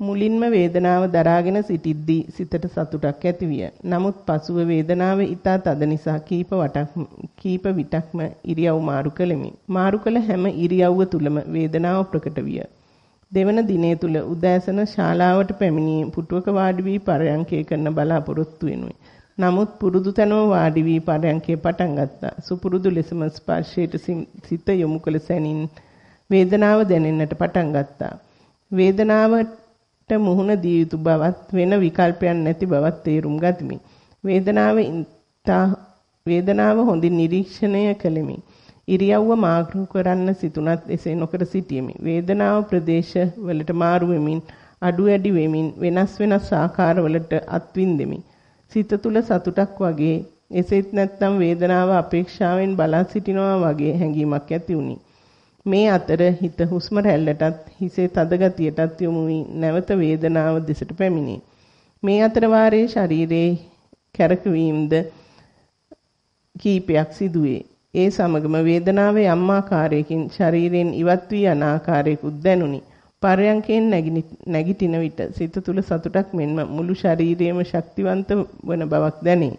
මුලින්ම වේදනාව දරාගෙන සිටිද්දී සිතට සතුටක් ඇතිවිය. නමුත් පසුව වේදනාව ඊටා තද නිසා කීප වටක් කීප විටක්ම ඉරියව් මාරු කළෙමි. මාරු කළ හැම ඉරියව්ව තුලම වේදනාව ප්‍රකට විය. දෙවන දිනේ තුල උදෑසන ශාලාවට පැමිණී පුටුවක වාඩි වී පරයන්කේ කරන බලාපොරොත්තු වෙනුයි. නමුත් පුරුදු තැනම වාඩි වී පරයන්කේ පටන් ගත්තා. සුපුරුදු ලෙසම ස්පර්ශයට සිත යොමු කළ සැනින් වේදනාව දැනෙන්නට පටන් ගත්තා. වේදනාවට මුහුණ දිය යුතු බවත් වෙන විකල්පයක් නැති බවත් තේරුම් ගතිමි. වේදනාව වේදනාව හොඳින් නිරීක්ෂණය කළෙමි. ඉරියව්ව මාරු කරන්න සිතුනත් එසේ නොකර සිටීමි. වේදනාව ප්‍රදේශ වලට මාරු වෙමින් අඩු වැඩි වෙමින් වෙනස් වෙනස් ආකාරවලට අත්විඳෙමි. සිත තුල සතුටක් වගේ එසේත් නැත්නම් වේදනාව අපේක්ෂාවෙන් බලා සිටිනවා වගේ හැඟීමක් ඇති වුණි. මේ අතර හිත හුස්ම රැල්ලටත් හිසේ තද ගතියටත් යොමු වී නැවත වේදනාව දෙසට පැමිණේ. මේ අතර වාරයේ ශරීරයේ කැරකවීමද කීපයක් සිදුවේ. ඒ සමගම වේදනාවේ යම් ආකාරයකින් ශරීරයෙන් ඉවත් වී යන ආකාරයකුත් දැනුනි. පරයන්කෙන් නැගිටින විට සිත තුළ සතුටක් මෙන්ම මුළු ශරීරයේම ශක්තිවන්ත වන බවක් දැනේ.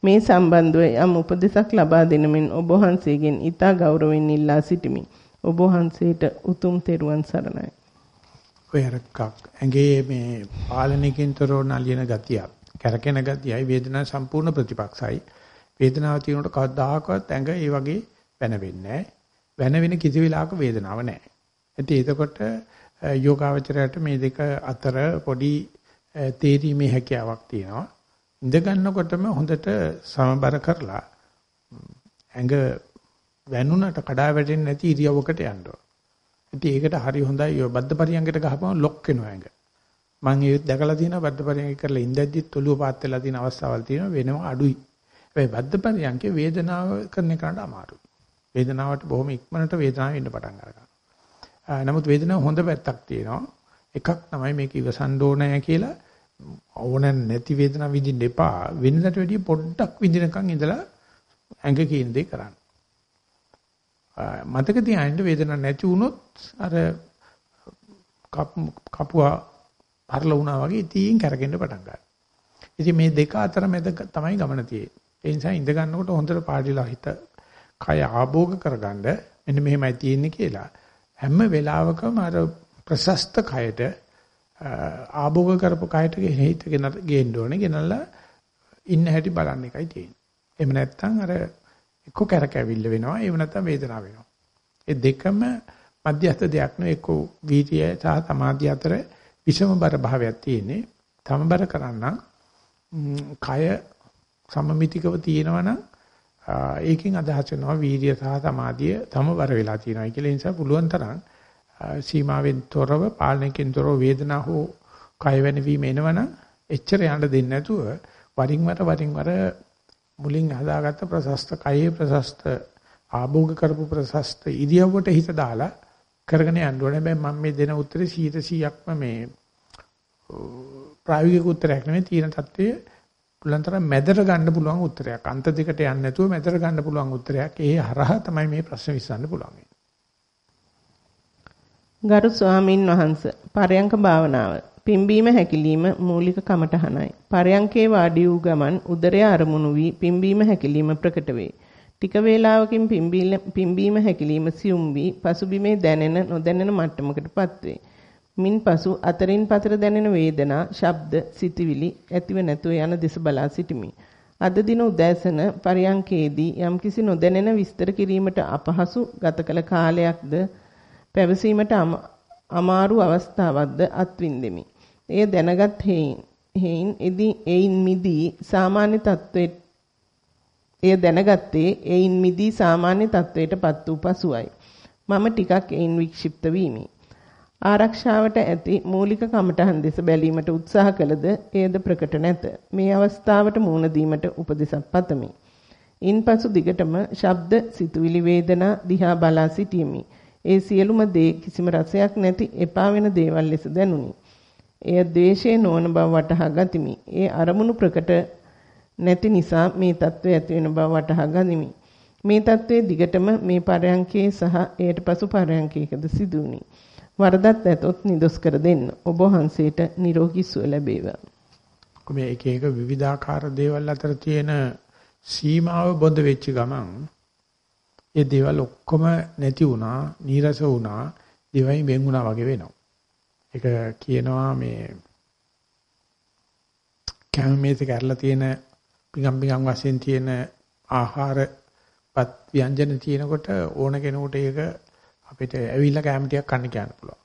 මේ සම්බන්ධව යම් උපදෙසක් ලබා දෙනමින් ඔබ වහන්සේගෙන් ඊට ගෞරවයෙන් ඉල්ලා සිටිමි. ඔබ වහන්සේට උතුම් තෙරුවන් සරණයි. ඔය රක්ක් ඇඟේ මේ පාලනයකින් තොරව නලියන ගතිය, කැරකෙන ගතියයි වේදනාව සම්පූර්ණ ප්‍රතිපක්ෂයි. වේදනාව තියෙනකොට කවදාකවත් ඇඟ ඒ වගේ වෙන වෙන්නේ නැහැ. වෙන වෙන කිසි වෙලාවක වේදනාවක් නැහැ. ඉතින් එතකොට යෝගාවචරයට මේ දෙක අතර පොඩි තේරීමේ හැකියාවක් තියෙනවා. ඉඳ ගන්නකොටම හොඳට සමබර කරලා ඇඟ වැනුණට කඩා වැටෙන්නේ නැති ඉරියව්වකට යන්න ඕන. ඉතින් ඒකට හරි හොඳයි ඔය බද්ද පරියංගයට ගහපම ලොක් වෙනවා ඇඟ. මම ඒක දැකලා තියෙනවා බද්ද පරියංග කරලා ඉඳද්දිත් ඔළුව පාත් වෙලා තියෙන අවස්ථාවල් තියෙනවා වෙනවා අඩුයි. හැබැයි බද්ද පරියංගේ වේදනාව කරන එකට අමාරුයි. වේදනාවට බොහොම ඉක්මනට වේදනාව එන්න පටන් ගන්නවා. නමුත් වේදනාව හොඳ පැත්තක් තියෙනවා. එකක් තමයි මේක ඉවසන්න ඕනෑ කියලා ඕන නැති වේදනාව විඳින්න එපා. වෙනදට වැඩිය පොඩ්ඩක් විඳිනකන් ඉඳලා ඇඟ කියන දේ කරන්න. මතක තියාගන්න වේදනාවක් නැති වුණොත් අර කපුවා පරල වුණා වගේ ඉතින් කැරකෙන්න පටන් ගන්නවා. ඉතින් මේ දෙක අතර මැද තමයි ගමන තියෙන්නේ. ඒ නිසා ඉඳ ගන්නකොට හොඳට පාඩිලා හිත කය ආභෝග කරගන්න මෙන්න මෙහෙමයි තියෙන්නේ කියලා. හැම වෙලාවකම අර ප්‍රශස්ත කයට ආභෝග කරපු කයට හිත ගෙන්න ඕනේ. ගෙනල්ලා ඉන්න හැටි බලන්න එකයි තියෙන්නේ. එහෙම නැත්නම් අර එක්ක කැරකැවිල්ල වෙනවා එහෙම නැත්නම් වේදනාව වෙනවා. ඒ දෙකම මධ්‍යස්ථ දෙයක් නෙවෙයි එක්ක වීර්යය සහ සමාධිය අතර විෂමබර භාවයක් තියෙන්නේ. තමබර කරන්න කය සමමිතිකව තියෙනවනම් ඒකෙන් අදහස් වෙනවා වීර්ය සහ සමාධිය තමබර වෙලා තියෙනවා කියලා. ඒ නිසා පුළුවන් තරම් සීමාවෙන් තොරව පාලනයකින් තොරව වේදනාව හෝ කය වෙනවීම එනවනම් එච්චර යන්න දෙන්නේ නැතුව වරින් වර වරින් වර මුලින් හදාගත්ත ප්‍රශස්ත කයේ ප්‍රශස්ත ආභෝග කරපු ප්‍රශස්ත ඉරියව්වට හිත දාලා කරගෙන යන්න ඕනේ. හැබැයි මම මේ දෙන උත්තරේ 100%ක්ම මේ ප්‍රායෝගික උත්තරයක් නෙමෙයි තියෙන தත්ත්වයේ පුලන්තර මැදට ගන්න පුළුවන් උත්තරයක්. අන්ත දෙකට යන්නේ නැතුව මැදට ගන්න පුළුවන් උත්තරයක්. ඒ හරහා තමයි මේ ප්‍රශ්න විසඳන්න පුළුවන්. ගරු ස්වාමින් වහන්සේ පරයන්ක භාවනාව පිම්බීම හැකිලිම මූලික කමටහනයි. පරයන්කේ වාඩි වූ ගමන් උදරය අරමුණු වී පිම්බීම හැකිලිම ප්‍රකට වේ. ටික වේලාවකින් පිම්බීම හැකිලිම සියුම් වී පසුබිමේ දැනෙන නොදැනෙන මට්ටමකටපත් වේ. මින්පසු අතරින් පතර දැනෙන වේදනා, ශබ්ද, සිතිවිලි ඇතිව නැතුව යන දෙස බලා සිටිමි. අද දින උදෑසන පරියන්කේදී යම්කිසි නොදැනෙන විස්තර කිරීමට අපහසු ගත කළ කාලයක්ද පැවසීමට අමාරු අවස්ථාවක්ද අත්විඳෙමි. එය දැනගත් හේයින් එදී එයින් මිදී සාමාන්‍ය තත්වයට එය දැනගත්තේ එයින් මිදී සාමාන්‍ය තත්වයටපත් වූ පසුයි. මම ටිකක් එයින් වික්ෂිප්ත වීමි. ආරක්ෂාවට ඇති මූලික කමටහන් දෙස බැලීමට උත්සාහ කළද එයද ප්‍රකට නැත. මේ අවස්ථාවට මුහුණ දීමට උපදෙසක් පතමි. ඉන්පසු දිගටම ශබ්ද, සිතුවිලි වේදනා දිහා බලා සිටියෙමි. ඒ සියලුම දේ කිසිම රසයක් නැති එපා වෙන දේවල් ලෙස දැනුනි. එය ද්වේෂයේ නොවන බව වටහා ගතිමි. ඒ අරමුණු ප්‍රකට නැති නිසා මේ తත්වය ඇති වෙන බව වටහා ගනිමි. මේ తත්වයේ දිගටම මේ පරයන්කේ සහ එයට පසු පරයන්කේකද සිදුුණි. වරදක් ඇතොත් නිදොස් කර දෙන්න. ඔබ වහන්සේට නිරෝගී සුව ලැබේවා. මේ එක එක විවිධාකාර දේවල් අතර තියෙන සීමාව බොඳ වෙච්ච ගමන් ඒ දේවල් ඔක්කොම නැති වුණා, නීරස වුණා, දේවයින් වෙන් වුණා වගේ වෙනවා. ඒක කියනවා මේ කැමමේත කරලා තියෙන පිඟම් පිඟම් වශයෙන් තියෙන ආහාරපත් ව්‍යංජන තියෙනකොට ඕන කෙනෙකුට ඒක අපිට ඇවිල්ලා කැම ටිකක් කන්න කියන්න පුළුවන්.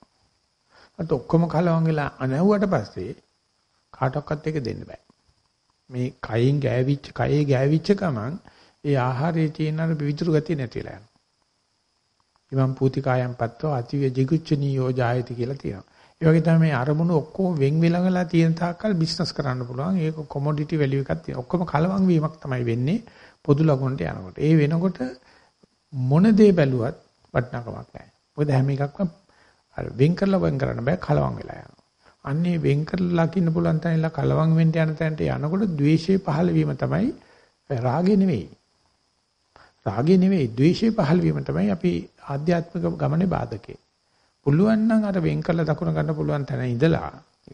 අත ඔක්කොම කලවම් වෙලා අනවුවට පස්සේ කාටවත් එක දෙන්න බෑ. මේ කයෙන් ගෑවිච්ච කයේ ගෑවිච්ච ගමන් ඒ ආහාරයේ තියෙන අර විවිධ ගතිය නැතිලා යනවා. ඉමම් පූතිකායම් පත්තෝ අතිව්‍ය jigucchaniyo ජායති කියලා තියෙනවා. ඒ වගේ තමයි මේ අරමුණු ඔක්කොම වෙන් වෙලඟලා තියෙන තාක්කල් බිස්නස් කරන්න පුළුවන්. ඒක කොමොඩිටි වැලියු එකක් තියෙනවා. ඔක්කොම කලවම් වීමක් තමයි වෙන්නේ පොදු ලකුණට යනකොට. ඒ වෙනකොට මොන දේ බැලුවත් වටිනාකමක් නැහැ. මොකද හැම එකක්ම අර වෙන් කරලා වෙන් කරන්න බෑ කලවම් වෙලා යනවා. අන්නේ වෙන් කරලා ලකින්න පුළුවන් තැනilla කලවම් වෙන්න යන තැනට යනකොට ද්වේෂය පහළ වීම තමයි රාගය නෙවෙයි. රාගය නෙවෙයි ද්වේෂය පහළ වීම තමයි අපි ආධ්‍යාත්මික ගමනේ බාධකේ. පුළුවන් නම් අර වෙන් කරලා දකුණ ගන්න පුළුවන් තැන ඉඳලා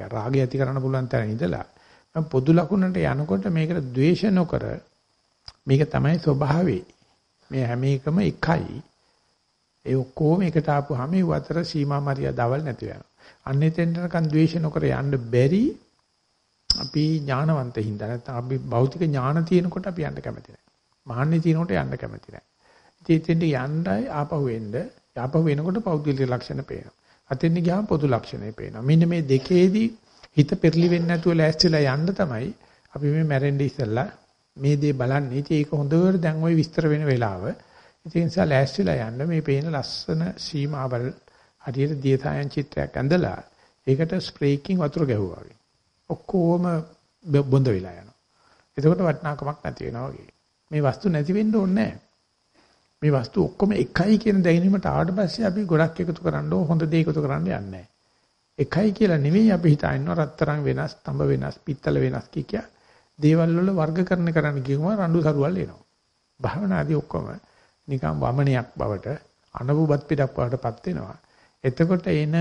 රාගය ඇති කරන්න පුළුවන් තැන ඉඳලා මම පොදු ලකුණට යනකොට මේකට ද්වේෂ නොකර මේක තමයි ස්වභාවය. මේ හැම එකම එකයි. ඒ ඔක්කොම එකට ආපුවාම ඒ අතර සීමා මරියාදවල් නැති වෙනවා. අන්නේ තෙන්ටනකන් ද්වේෂ නොකර යන්න බැරි අපි ඥානවන්ත හින්දා නැත්නම් අපි භෞතික ඥාන තියෙනකොට අපි යන්න කැමති නැහැ. මහන්නේ තියෙනකොට යන්න කැමති නැහැ. ඉතින් යන්නයි ආපහු එන්න ආපහු එනකොට පෞද්ගලික ලක්ෂණ පේනවා. අතෙන් ගියාම පොදු ලක්ෂණේ පේනවා. මෙන්න මේ දෙකේදී හිත පෙරලි වෙන්නේ නැතුව ලෑස්තිලා යන්න තමයි අපි මේ මැරෙන්න ඉස්සෙල්ලා මේ දේ බලන්නේ. ඉතින් ඒක හොඳට දැන් ওই විස්තර වෙන වෙලාව. ඉතින් ඒ නිසා ලෑස්තිලා යන්න මේ පේන ලස්සන සීමාවල් හරියට දියසායන් චිත්‍රයක් ඇඳලා ඒකට ස්ප්‍රේකින් වතුර ගැහුවා වගේ. ඔක්කොම බොඳ වෙලා යනවා. එතකොට වටිනාකමක් නැති වෙනවා වගේ. මේ වස්තු නැති වෙන්න ඕනේ නැහැ. මේ වස්තු ඔක්කොම එකයි කියන දැනීමට ආවට පස්සේ අපි ගොඩක් එකතු කරන්න ඕ හොඳ දේ එකතු කරන්න යන්නේ එකයි කියලා නෙවෙයි අපි හිතන්නේ රත්තරන් වෙනස්, තඹ වෙනස්, පිත්තල වෙනස් කිය දේවල් වල වර්ගකරණ කරන්න ගියම රණ්ඩු සරුවල් එනවා. භාවනාදී ඔක්කොම නිකන් වමනයක් බවට අනබුබත් පිටක් බවට පත් වෙනවා. එතකොට එන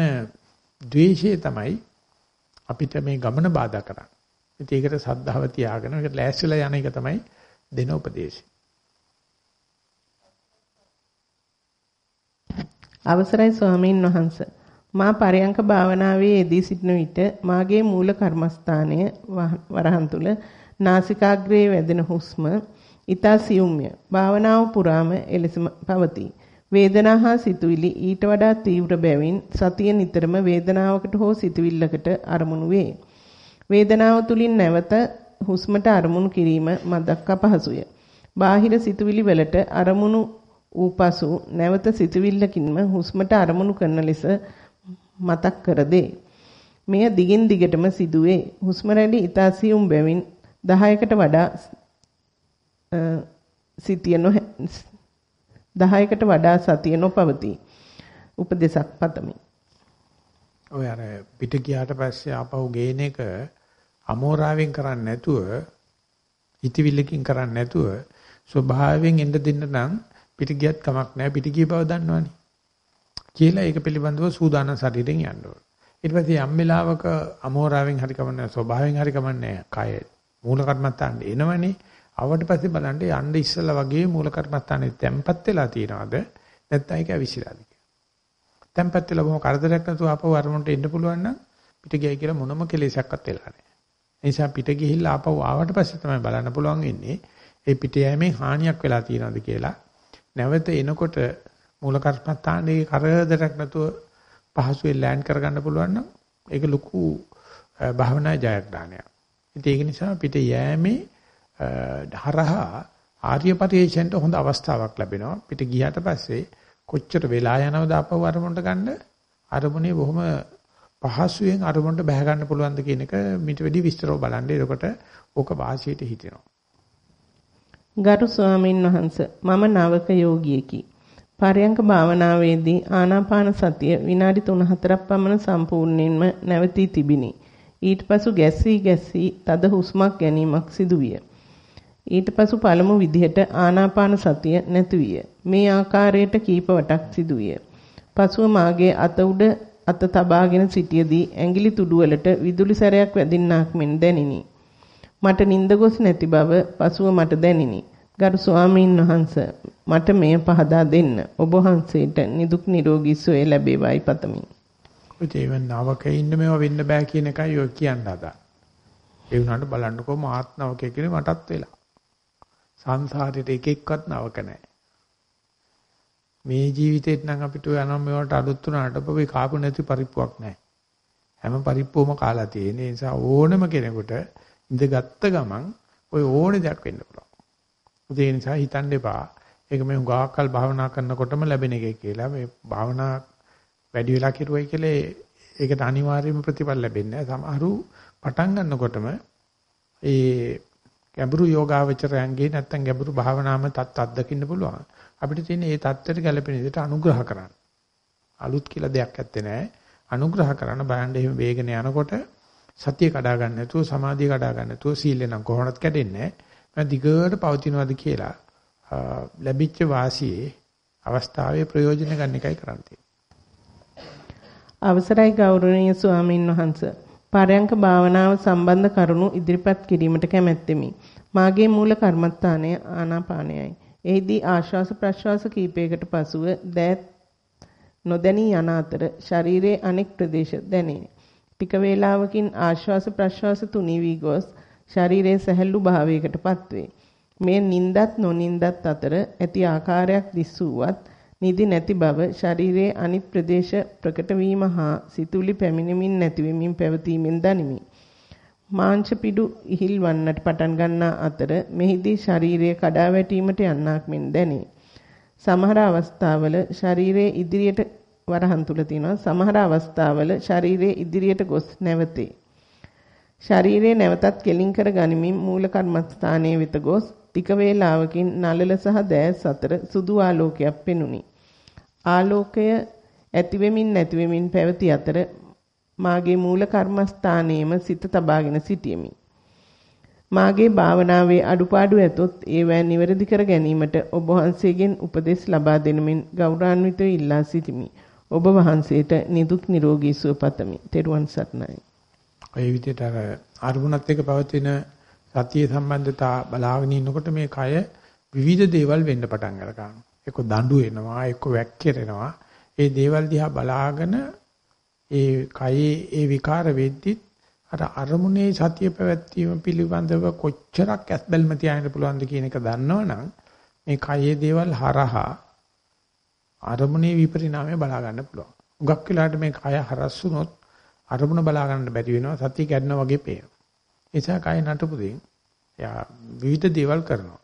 ද්වේෂය තමයි අපිට මේ ගමන බාධා කරන්නේ. ඉතින් ඒකට සද්ධාව තියාගෙන ඒකට ලෑස්තිලා යන එක තමයි දෙන උපදේශය. අවසරයි ස්වාමීන් වහන්ස මා පරයන්ක භාවනාවේ යෙදී සිටින විට මාගේ මූල කර්මස්ථානය වරහන් තුල නාසිකාග්‍රයේ වැදෙන හුස්ම ඊතා සියුම්ය භාවනාව පුරාම එලෙසම පවතී වේදනා හා සිතුවිලි ඊට වඩා තීව්‍ර බැවින් සතිය නිතරම වේදනාවකට හෝ සිතුවිල්ලකට අරමුණු වේ. වේදනාව තුලින් නැවත හුස්මට අරමුණු කිරීම මදක් අපහසුය. බාහිර සිතුවිලි වලට අරමුණු ඌ පසු නැවත සිතුවිල්ලකින්ම හුස්මට අරමුණු කරන ලෙස මතක් කර දේ. මෙය දිගින් දිගටම සිදුවේ. හුස්ම රැලි ඊතා සියුම් බැවින් 10කට වඩා සිටිය 10කට වඩා සතිය නොපවතී. උපදේශක් පතමි. ඔය අර පිට ගියාට පස්සේ ආපහු ගේන එක අමෝරාවෙන් කරන්නේ නැතුව හිතවිල්ලකින් කරන්නේ නැතුව ස්වභාවයෙන් එන්න දෙන්න නම් පිට ගියත් කමක් නැහැ පිට ගිය බව දන්නවනේ. කියලා ඒක පිළිබඳව සූදානම් ශරීරයෙන් යන්න ඕන. ඊට පස්සේ යම් වෙලාවක අමෝරාවෙන් හරි කමන්නේ ස්වභාවයෙන් හරි කමන්නේ කය මූල කර්මත්තාන්න එනවනේ. ආවට පස්සේ බලන්න යන්න ඉස්සලා වගේ මූල කර්මස්ථානේ තැම්පත් වෙලා තියනවාද නැත්නම් ඒක ඇවිසිලාද කියලා. තැම්පත් වෙලා බොහොම කරදරයක් නැතුව ආපහු අරමුණට එන්න පුළුවන් නම් පිට ගියයි කියලා මොනම කෙලෙසක්වත් වෙලා නැහැ. ඒ නිසා පිට ගිහිල්ලා ආපහු ආවට පස්සේ තමයි බලන්න පුළුවන් වෙන්නේ ඒ පිට යෑමෙන් හානියක් වෙලා තියෙනවද කියලා. නැවත එනකොට මූල කර්මස්ථානයේ කරදරයක් නැතුව පහසුවෙන් ලෑන්ඩ් කරගන්න පුළුවන් නම් ඒක ලොකු භාවනා ජයග්‍රහණයක්. ඉතින් ඒක නිසා පිට යෑමේ හරහා ආර්ය පරිශ්‍රයට හොඳ අවස්ථාවක් ලැබෙනවා. පිට ගියාට පස්සේ කොච්චර වෙලා යනවද අපව අරමුණට ගන්න අරමුණේ බොහොම පහසුවෙන් අරමුණට බැහැ ගන්න පුළුවන්ද කියන එක මිට වෙඩි විස්තරව බලන්න. එතකොට ඕක වාසියට හිතෙනවා. ගරු ස්වාමීන් වහන්ස මම නවක යෝගියෙකි. පරයන්ක භාවනාවේදී ආනාපාන සතිය විනාඩි 3-4ක් පමණ සම්පූර්ණයෙන්ම නැවතී තිබිනි. ඊට පසු ගැස්සී ගැස්සී තද හුස්මක් ගැනීමක් සිදුවිය. ඊට පසු පළමු විදිහට ආනාපාන සතිය නැති විය. මේ ආකාරයට කීප වටක් සිදුවිය. පසුව මාගේ අත උඩ අත තබාගෙන සිටියේදී ඇඟිලි තුඩුවලට විදුලි සැරයක් වැදින්නාක් මෙන් දැනිනි. මට නිින්ද ගොස් නැති බව පසුව මට දැනිනි. ගරු ස්වාමීන් වහන්ස මට මෙය පහදා දෙන්න. ඔබ වහන්සේට නිදුක් නිරෝගී සුවය ලැබේවායි පතමි. ඒ වෙනවක ඉන්න මේවා වෙන්න බෑ කියන එකයි ඔය කියන්න හදා. ඒ වුණාට බලන්නකෝ මාත් නවකේ කියලා මටත් වෙලා. සංසාරෙට එක එක්කවත් නවක නැහැ. මේ ජීවිතේත් නම් අපිට යනවා මේවට අලුත් වුණාට ඔබේ කාපු නැති පරිප්පුවක් නැහැ. හැම පරිප්පුවම කාලා තියෙන නිසා ඕනම කෙනෙකුට ඉඳගත්ත ගමන් ඔය ඕනේ දෙයක් වෙන්න පුළුවන්. ඒ නිසා හිතන්න එපා. ඒක මේ හුඟාකල් භාවනා කරනකොටම ලැබෙන එකයි කියලා. මේ භාවනා වැඩි වෙලා කෙරුවයි කියලා ඒකට අනිවාර්යයෙන්ම ප්‍රතිඵල ලැබෙන්නේ නැහැ. සමහරු පටන් ගන්නකොටම ඒ ගැඹුරු යෝගාවචරයන්ගේ නැත්තම් ගැඹුරු භාවනාම තත් අත්දකින්න පුළුවන්. අපිට තියෙන මේ தත්ත්වයට ගැළපෙන විදිහට අනුග්‍රහ කරන්න. අලුත් කියලා දෙයක් ඇත්තේ නැහැ. අනුග්‍රහ කරන්න බයන්න එහෙම වේගන යනකොට සතිය කඩා ගන්න නැතුව සමාධිය කඩා ගන්න නැතුව සීලෙ නම් කොහොමවත් කැඩෙන්නේ නැහැ. මම දිගට පවතිනවාද කියලා ලැබිච්ච වාසියේ අවස්ථාවේ ප්‍රයෝජන ගන්න එකයි කරන්නේ. අවසරයි ගෞරවනීය ස්වාමින් වහන්සේ. පරයන්ක භාවනාව සම්බන්ධ කරුණු ඉදිරිපත් කිරීමට කැමැත්තෙමි. මාගේ මූල කර්මස්ථානය ආනාපානයයි. එහිදී ආශ්වාස ප්‍රශ්වාස කීපයකට පසුව දෑත් නොදැනී යන අතර ශරීරයේ අනෙක් ප්‍රදේශ දැනේ. ටික වේලාවකින් ආශ්වාස ප්‍රශ්වාස තුනී වී ගොස් ශරීරයේ සැහැල්ලු භාවයකටපත් වේ. මේ නින්දත් නොනින්දත් අතර ඇති ආකාරයක් දිස්සුවත් නිදි නැති බව ශරීරයේ අනිත් ප්‍රදේශ ප්‍රකට වීම හා සිතුලි පැමිණෙමින් නැතිවෙමින් පැවතීමෙන් දනිමි. මාංශ පිඩු ඉහිල් වන්නට පටන් ගන්නා අතර මෙහිදී ශරීරය කඩා වැටීමට යන්නක් මෙන් දැනේ. සමහර අවස්ථාවල ශරීරයේ ඉදිරියට වරහන් තුල තියෙනවා. සමහර අවස්ථාවල ශරීරයේ ඉදිරියට ගොස් නැවතේ. ශරීරයේ නැවතත් කෙලින් කර ගනිමින් මූල කර්මස්ථානයේ වෙත ගොස් ටික වේලාවකින් නළල සහ දෑස් අතර සුදු ආලෝකයක් පෙනුනි. ආලෝකය ඇතිවෙමින් නැතිවෙමින් පැවති අතර මාගේ මූල කර්මස්ථානයේම සිත තබාගෙන සිටියෙමි. මාගේ භාවනාවේ අඩුපාඩු ඇතොත් ඒවැ නිවැරදි කර ගැනීමට ඔබ වහන්සේගෙන් උපදෙස් ලබා දෙනමින් ගෞරවාන්විතව ඉල්ලා සිටිමි. ඔබ වහන්සේට නිදුක් නිරෝගී සුව පතමි. ත්වන් සරණයි. ඔය විදිහට අර අරමුණත් එක්ක පවතින සතිය සම්බන්ධතා බලාගෙන ඉන්නකොට මේ කය විවිධ දේවල් වෙන්න පටන් ගන්නවා. එක්ක දඬු එනවා, එක්ක වැක්කිරෙනවා. ඒ දේවල් දිහා බලාගෙන ඒ කයේ ඒ විකාර වෙද්දි අර අරමුණේ සතිය පැවැත්වීම පිළිබඳව කොච්චරක් ඇස්බල්ම තියාගෙන පුළුවන්ද කියන එක දන්නවනම් මේ කයේ දේවල් හරහා අරමුණේ විපරිණාමය බලා ගන්න පුළුවන්. උගක් වෙලාට මේ කය හරස් වුණොත් අරමුණ බලා ගන්න බැරි වෙනවා සතිය කැඩනවා වගේ පේනවා. ඒ නිසා කය නටපු දෙයින් එයා විවිධ දේවල් කරනවා.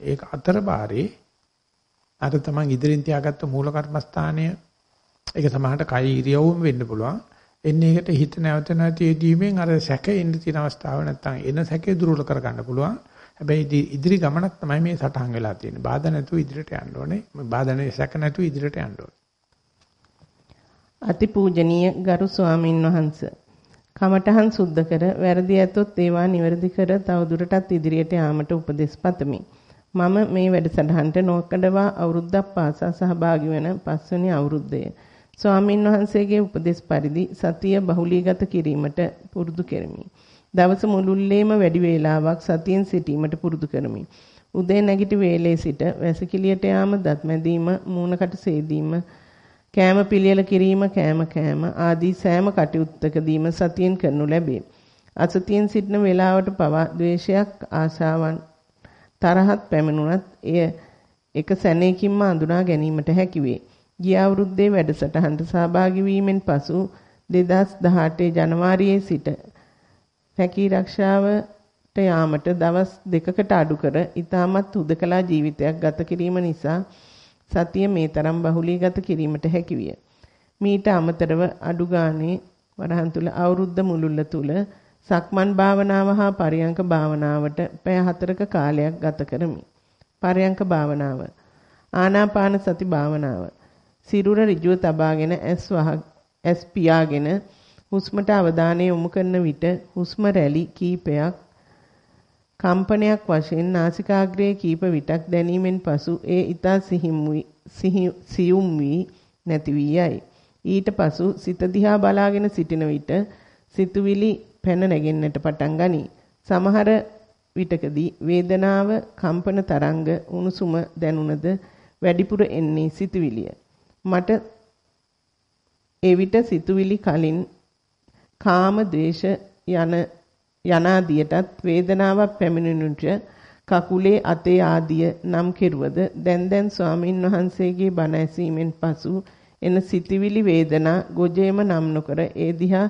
ඒක අතරපාරේ අර තමන් ඉදිරින් තියාගත්ත මූල කර්මස්ථානය ඒක සමහරට කය ඉරියව්වම වෙන්න පුළුවන්. එන්නේ එකට හිත නැවත නැති යෙදීමෙන් අර සැක එන්න තියෙන අවස්ථාව නැත්තම් එන සැකේ දුර්වල කර ගන්න පුළුවන්. හැබැයි ඉදිරි ගමනක් තමයි මේ සටහන් වෙලා තියෙන්නේ. බාධා නැතුව ඉදිරියට යන්න ඕනේ. බාධා නැති සැක නැතුව ඉදිරියට යන්න ඕනේ. අතිපූජනීය ගරු ස්වාමින් වහන්සේ කමඨහන් සුද්ධ කර වැරදි ඇතොත් ඒවා නිවැරදි කර තවදුරටත් ඉදිරියට යාමට උපදෙස් පතමි. මම මේ වැඩසටහනට නොකඩවා අවුරුද්දක් පාසා සහභාගී වන පස්වෙනි අවුරුද්දය. ස්වාමින් වහන්සේගේ උපදෙස් පරිදි සතිය බහුලීගත කිරීමට පුරුදු කෙරෙමි. දවස මුළුල්ලේම වැඩි වේලාවක් සතියෙන් සිටීමට පුරුදු කරමි. උදේ නැගිටි වේලේ සිට වැසිකිළියට යාම, දත් මැදීම, මූණකට සේදීම, කෑම පිළියෙල කිරීම කෑම කෑම ආදී සෑම කටයුත්තකදීම සතියෙන් කරනු ලැබේ. අසතියෙන් සිටින වේලාවට පවා ද්වේෂයක් ආශාවන් තරහත් පැමිණුණත් එය එක සැනයකින්ම අඳුනා ගැනීමට හැකි වේ. ගිය අවුරුද්දේ වැඩසටහනට සහභාගී වීමෙන් පසු 2018 ජනවාරියේ සිට රැකී ආරක්ෂාවට යාමට දවස් දෙකකට අඩු කර ඊටමත් හුදකලා ජීවිතයක් ගත කිරීම නිසා සතිය මේ තරම් බහුලීගත කිරීමට හැකි විය. මීට අමතරව අඩු ගානේ වරහන් තුල අවුරුද්ද මුළුල්ල තුල සක්මන් භාවනාව හා පරියංක භාවනාවට පැය හතරක කාලයක් ගත කරමි. පරියංක භාවනාව ආනාපාන සති භාවනාව සිරුර ඍජුව තබාගෙන ඇස් වහ ඇස් පියාගෙන හුස්මට අවධානය යොමු කරන විට හුස්ම රැලි කීපයක් කම්පනයක් වශයෙන් නාසිකාග්‍රයේ කීප විටක් දැනීමෙන් පසු ඒ ඊතා සිහිම් සියුම් වී නැති වී යයි. ඊට පසු සිත දිහා බලාගෙන සිටින විට සිතුවිලි පැන නැගෙන්නට පටන් ගනී. සමහර විටකදී වේදනාව කම්පන තරංග උණුසුම දැනුණද වැඩිපුර එන්නේ සිතුවිලිය. මට එවිට සිතුවිලි කලින් කාම ද්වේෂ යන යනාදියටත් වේදනාවක් පැමිණෙනුට කකුලේ අතේ ආදිය නම් කෙරුවද දැන් දැන් ස්වාමින් වහන්සේගේ බණ ඇසීමෙන් පසු එන සිතිවිලි වේදනා ගොජේම නම් නොකර ඒ දිහා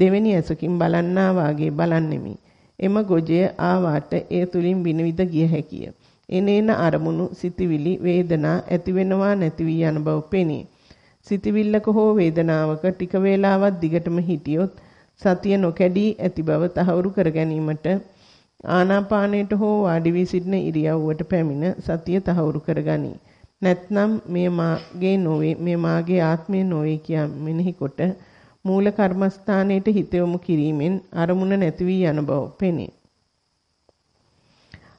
දෙවෙනි ඇසකින් බලන්නා වාගේ බලන්නෙමි. එම ගොජය ආවාට ඒ තුලින් විනිවිද ගිය හැකිය. එනේන අරමුණු සිතිවිලි වේදනා ඇතිවෙනවා නැති වී යන බව පෙනේ. සිතිවිල්ලක හෝ වේදනාවක ටික වේලාවක් දිගටම හිටියොත් සතිය නොකැඩී ඇති බව තහවුරු කර ගැනීමට ආනාපානයට හෝ වාඩි වී සිටින ඉරියව්වට පැමිණ සතිය තහවුරු කරගනී. නැත්නම් මේ මාගේ නොවේ මේ මාගේ ආත්මය නොවේ කියා මෙනෙහි කොට මූල කර්මස්ථානයේ හිත යොමු කිරීමෙන් අරමුණ නැති වී යන බව පෙනේ.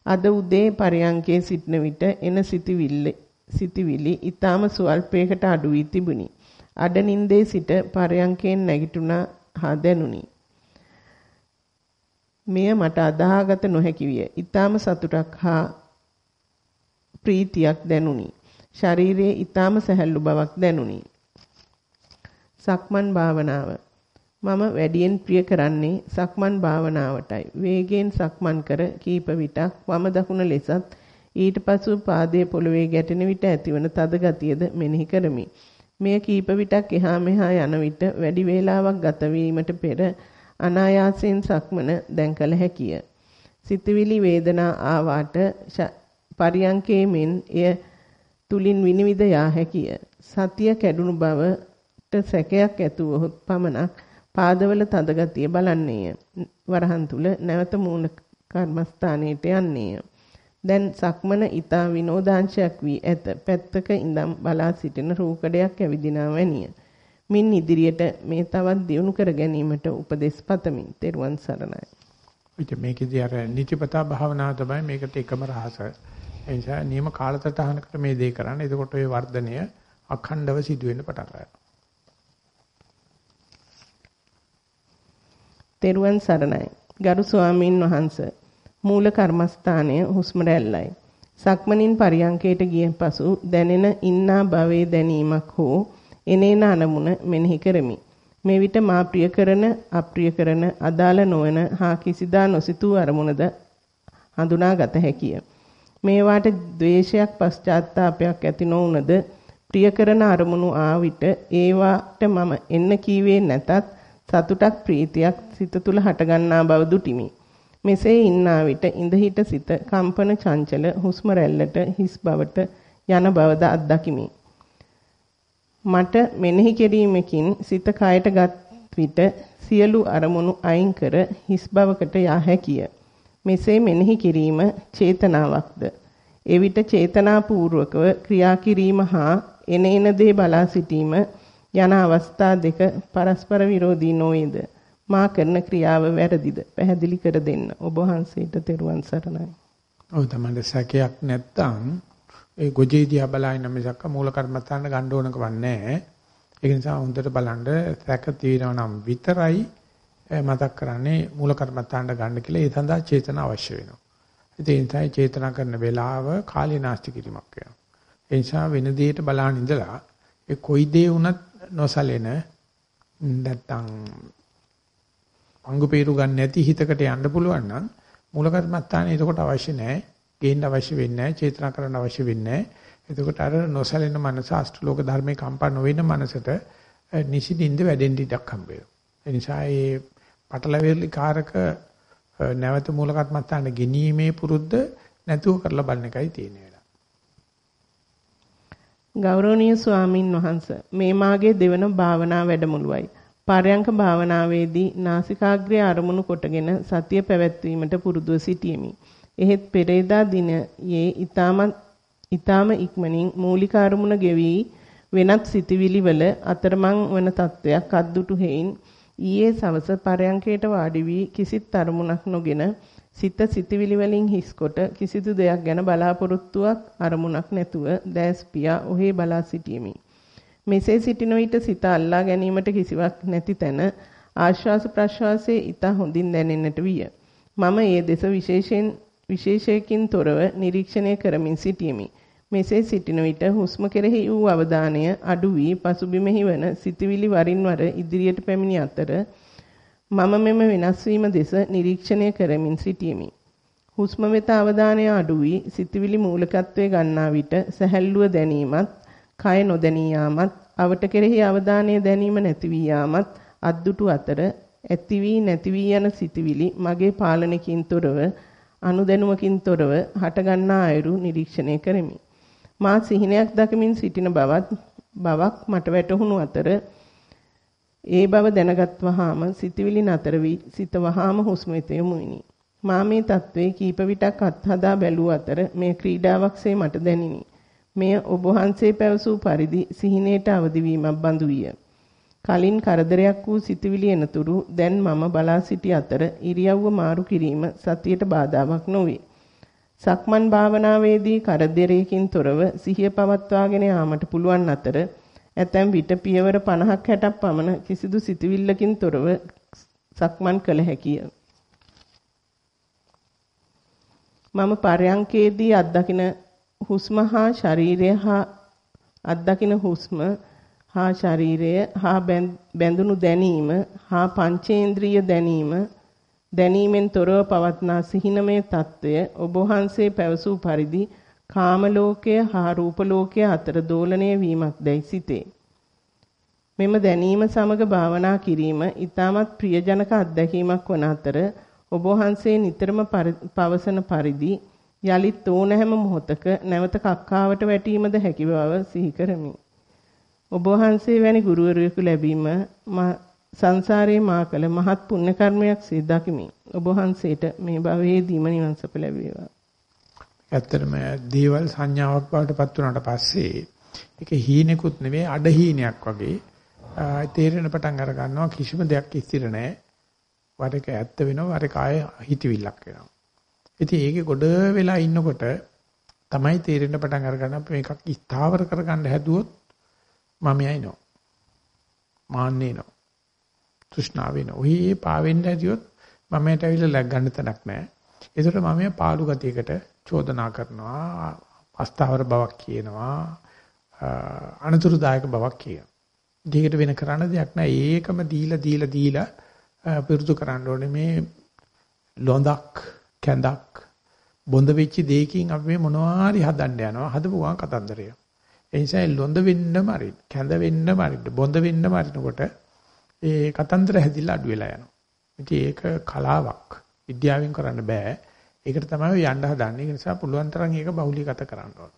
අද උදේ පරයන්කේ සිටන විට එන සිටිවිල්ල සිටිවිලි ඊටාම සුවල්පයකට අඩු වී තිබුණි. අඩ නින්දේ සිට පරයන්කෙන් නැගිටුණා හා දැනුනි. මෙය මට අදාහගත නොහැකි විය. ඊටාම සතුටක් හා ප්‍රීතියක් දැනුනි. ශරීරයේ ඊටාම සැහැල්ලු බවක් දැනුනි. සක්මන් භාවනාව මම වැඩියෙන් ප්‍රිය කරන්නේ සක්මන් භාවනාවටයි. වේගයෙන් සක්මන් කර කීප විටක් වම දකුණ ලෙසත් ඊට පසු පාදයේ පොළවේ ගැටෙන විට ඇතිවන තද ගතියද මෙනෙහි කරමි. මෙය කීප විටක් එහා මෙහා යන විට වැඩි වේලාවක් ගත වීමට පෙර අනායාසයෙන් සක්මන දැන් කළ හැකිය. සිතවිලි වේදනා ආවාට පරියංකේ මෙන් එය තුලින් විනිවිද යා හැකිය. සතිය කැඩුණු බවට සැකයක් ඇතුවහොත් පමණක් පාදවල තද ගතිය බලන්නේය. වරහන් තුල නැවත මූල කර්මස්ථානයට යන්නේය. දැන් සක්මන ඊතා විනෝදාංශයක් වී ඇත. පැත්තක ඉඳන් බලා සිටින රූකඩයක් ඇවිදිනා වැනිය. මින් ඉදිරියට මේ තවත් දියුණු කර ගැනීමට උපදෙස් පතමි. තෙරුවන් සරණයි. ඉතින් මේකේදී අර නිතිපතා භාවනාව තමයි මේකට එකම රහස. ඒ නිසා නියම කාලසටහනකට මේ දේ කරන්න. එතකොට ওই වර්ධනය අඛණ්ඩව සිදු වෙන්න පටන් ගන්නවා. තෙරුවන් සරණයි. ගරු ස්වාමීන් වහන්සේ මූල කර්මස්ථානය හුස්ම රැල්ලයි. සක්මනින් පරියංකයට ගිය පසු දැනෙන ඉන්නා භවයේ දැනීමක් හෝ එනේන අනමුණ මෙනෙහි කරමි. මේ විට මා ප්‍රිය කරන අප්‍රිය කරන අදාළ නොවන හා කිසිදා නොසිතූ අරමුණද හඳුනාගත හැකිය. මේවාට ද්වේෂයක් පශ්චාත්තාවපයක් ඇති නොවුනද ප්‍රිය කරන අරමුණු ආ විට ඒවාට මම එන්න කීවේ නැතත් සතුටක් ප්‍රීතියක් සිත තුළ හටගන්නා බව දුටිමි. මෙසේ ඉන්නා විට ඉඳ හිට සිත කම්පන චංචල හුස්ම රැල්ලට හිස් බවට යන බවද අත්දකිමි. මට මෙනෙහි කිරීමකින් සිත කයට ගත් විට සියලු අරමුණු අයින් කර හිස් බවකට යා හැකිය. මෙසේ මෙනෙහි කිරීම චේතනාවක්ද. එවිට චේතනාපූර්වකව ක්‍රියා කිරීම හා එනේන දේ බලා සිටීම යන අවස්ථා දෙක පරස්පර විරෝධී නොවේද? මා කරන ක්‍රියාව වැරදිද? පැහැදිලි කර දෙන්න. ඔබ වහන්සේට තෙරුවන් සරණයි. ඔව් තමයි සැකයක් නැත්තම් ඒ ගොජේදියා බලන මිසක් මූල කර්මත්තාන්න ගන්න ඕනකම නැහැ. ඒ නිසා හොඳට බලන්න සැක තියෙනවා නම් විතරයි මතක් කරන්නේ මූල කර්මත්තාන්න ගන්න කියලා ඒ සඳහා චේතන අවශ්‍ය වෙනවා. ඒ නිසා චේතනා කරන වෙලාව කාලීනාස්ති කිරීමක් වෙනවා. ඒ නිසා වෙන දෙයකට බලන ඉඳලා ඒ කොයි දේ වුණත් නොසලෙන නැත්තම් අංගු peeru ගන්න නැති හිතකට යන්න පුළුවන් නම් මූල කර්මත්තානේ එතකොට අවශ්‍ය නැහැ. ගේන්න අවශ්‍ය වෙන්නේ නැහැ. චේතනා කරන්න අවශ්‍ය වෙන්නේ නැහැ. එතකොට අර නොසලෙන මනස අෂ්ටලෝක ධර්මේ කම්පා නොවෙන මනසට නිසින්ින්ද වැඩෙන්න ඉඩක් හම්බ වෙනවා. ඒ නිසා මේ පටලැවිලි කාරක නැවත මූල කර්මත්තානේ ගෙනීමේ පුරුද්ද නැතුව කරලා බලන එකයි තියෙන්නේ. ගෞරවනීය ස්වාමින් වහන්සේ මේ මාගේ දෙවන භාවනා වැඩමුළුවයි. පරයන්ක භාවනාවේදී නාසිකාග්‍රය අරමුණු කොටගෙන සතිය පැවැත්වීමට පුරුදුව සිටියෙමි. එහෙත් පෙරේදා දිනයේ ඊටම ඊටම ඉක්මනින් මූලික අරමුණ ගෙවි වෙනත් සිටිවිලි වල අතරමං වන තත්වයක් අද්දුටු හේයින් ඊයේ සවස පරයන්කයට වාඩි වී කිසිත් අරමුණක් නොගෙන සිත සිතවිලි වලින් හිස්කොට කිසිදු දෙයක් ගැන බලාපොරොත්තුවක් අරමුණක් නැතුව දැස් පියා ඔහේ බලා සිටීමි. මෙසේ සිටින විට සිත අල්ලා ගැනීමට කිසිවක් නැති තැන ආශ්වාස ප්‍රශ්වාසයේ ඊට හොඳින් දැනෙන්නට විය. මම ඒ දෙස විශේෂයෙන් විශේෂයකින් තොරව නිරීක්ෂණය කරමින් සිටියෙමි. මෙසේ සිටින විට හුස්ම කෙරෙහි වූ අවධානය අඩු වී පසුබිමෙහි වන සිතවිලි වරින් වර ඉදිරියට පැමිණි අතර මම මෙම වෙනස් වීම දෙස නිරීක්ෂණය කරමින් සිටියෙමි. හුස්ම වෙත අවධානය අඩු වී සිතවිලි මූලිකත්වයේ ගන්නා විට සැහැල්ලුව දැනීමත් කය නොදැනී යාමත් අවට කෙරෙහි අවධානය දැනීම නැති වී යාමත් අද්දුටු අතර ඇති වී නැති වී යන සිටිවිලි මගේ පාලනකින් තොරව අනුදැනුමකින් තොරව හටගන්නා අයුරු නිරීක්ෂණය කරමි. මා සිහිනයක් දකමින් සිටින බවත් බවක් මට වැටහුණු අතර ඒ බව දැනගත් වහාම සිතවිලි නතර වී සිත වහාම හුස්ම වෙත යොමුවිනි. මා මේ தત્ත්වයේ කීප විටක් අත්හදා බැලූ අතර මේ ක්‍රීඩාවක්සේ මට දැනිනි. මෙය ඔබ වහන්සේ පැවසූ පරිදි සිහිනයට අවදි වීමක් බඳු විය. කලින් කරදරයක් වූ සිතවිලි එනතුරු දැන් මම බලා සිටි අතර ඉරියව්ව මාරු කිරීම සතියට බාධාවක් නොවේ. සක්මන් භාවනාවේදී කරදරයකින් තොරව සිහිය පවත්වාගෙන යාමට පුළුවන් අතර ඇතැම් විට පියවර 50ක් 60ක් පමණ කිසිදු සිතවිල්ලකින් තොරව සක්මන් කළ හැකිය. මම පරයන්කේදී අත්දකින හුස්ම හා ශරීරය හා අත්දකින හුස්ම හා ශරීරය හා බැඳුණු දැනීම හා පංචේන්ද්‍රිය දැනීම දැනීමෙන් තොරව පවත්නා සිහිනමය తত্ত্বය ඔබ වහන්සේ පැවසූ පරිදි කාම ලෝකය හා රූප ලෝකය අතර දෝලණය වීමක් දැයි සිතේ. මෙම දැනීම සමග භාවනා කිරීම ඊටමත් ප්‍රියජනක අත්දැකීමක් වන අතර ඔබ වහන්සේ නිතරම පවසන පරිදි යලිත් ඕනෑම මොහොතක නැවත කක්කාවට වැටීමද හැකි බව සිහි කරමි. ඔබ වහන්සේ වැනි ගුරුවරයෙකු ලැබීම සංසාරේ මා කළ මහත් පුණ්‍ය කර්මයක් සේ දකිමි. ඔබ වහන්සේට මේ භවයේදීම නිවන් සප ලැබේවා. ඇත්තටම දේවල් සංඥාවක් බවට පත් වුණාට පස්සේ ඒක හීනෙකුත් නෙවෙයි අඩ හීනයක් වගේ තේරෙන පටන් අර ගන්නවා කිසිම දෙයක් ස්ථිර නැහැ. වරක ඇත්ත වෙනවා වරක ආය හිතවිල්ලක් වෙනවා. ඉතින් ඒකේ ගොඩ වෙලා ඉන්නකොට තමයි තේරෙන්න පටන් අරගන්න අපි මේකක් ස්ථාවර කරගන්න හැදුවොත් මම යයිනෝ. මාන්නේ නෝ. තෘෂ්ණාව වෙනවා. ඔහි පාවෙන්න ඇදියොත් මමයට ඇවිල්ලා läග් ගන්න තැනක් නැහැ. ඒකට මම පාළු ගතියකට චෝදනා කරනවා. අස්ථාවර බවක් කියනවා. අනතුරුදායක බවක් කියනවා. දෙයකට වෙන කරන්න දෙයක් නැහැ. ඒකම දීලා දීලා දීලා පිරුදු කරන්න ඕනේ මේ ලොඳක් කැඳක් බොඳ වෙච්ච දෙයකින් අපි මේ මොනවා හරි හදන්න යනවා හදපු ගමන් කතන්දරය. ඒ නිසා ලොඳ වෙන්නම අරින්න, කැඳ වෙන්නම අරින්න, බොඳ වෙන්නම අරිනකොට ඒ කතන්දර හැදිලා අඩු වෙලා යනවා. ඉතින් ඒක කලාවක්. විද්‍යාවෙන් කරන්න බෑ. ඒකට තමයි යන්න හදන්නේ. ඒ නිසා පුළුවන් තරම් ඒක බහුලීගත කරන්න ඕන.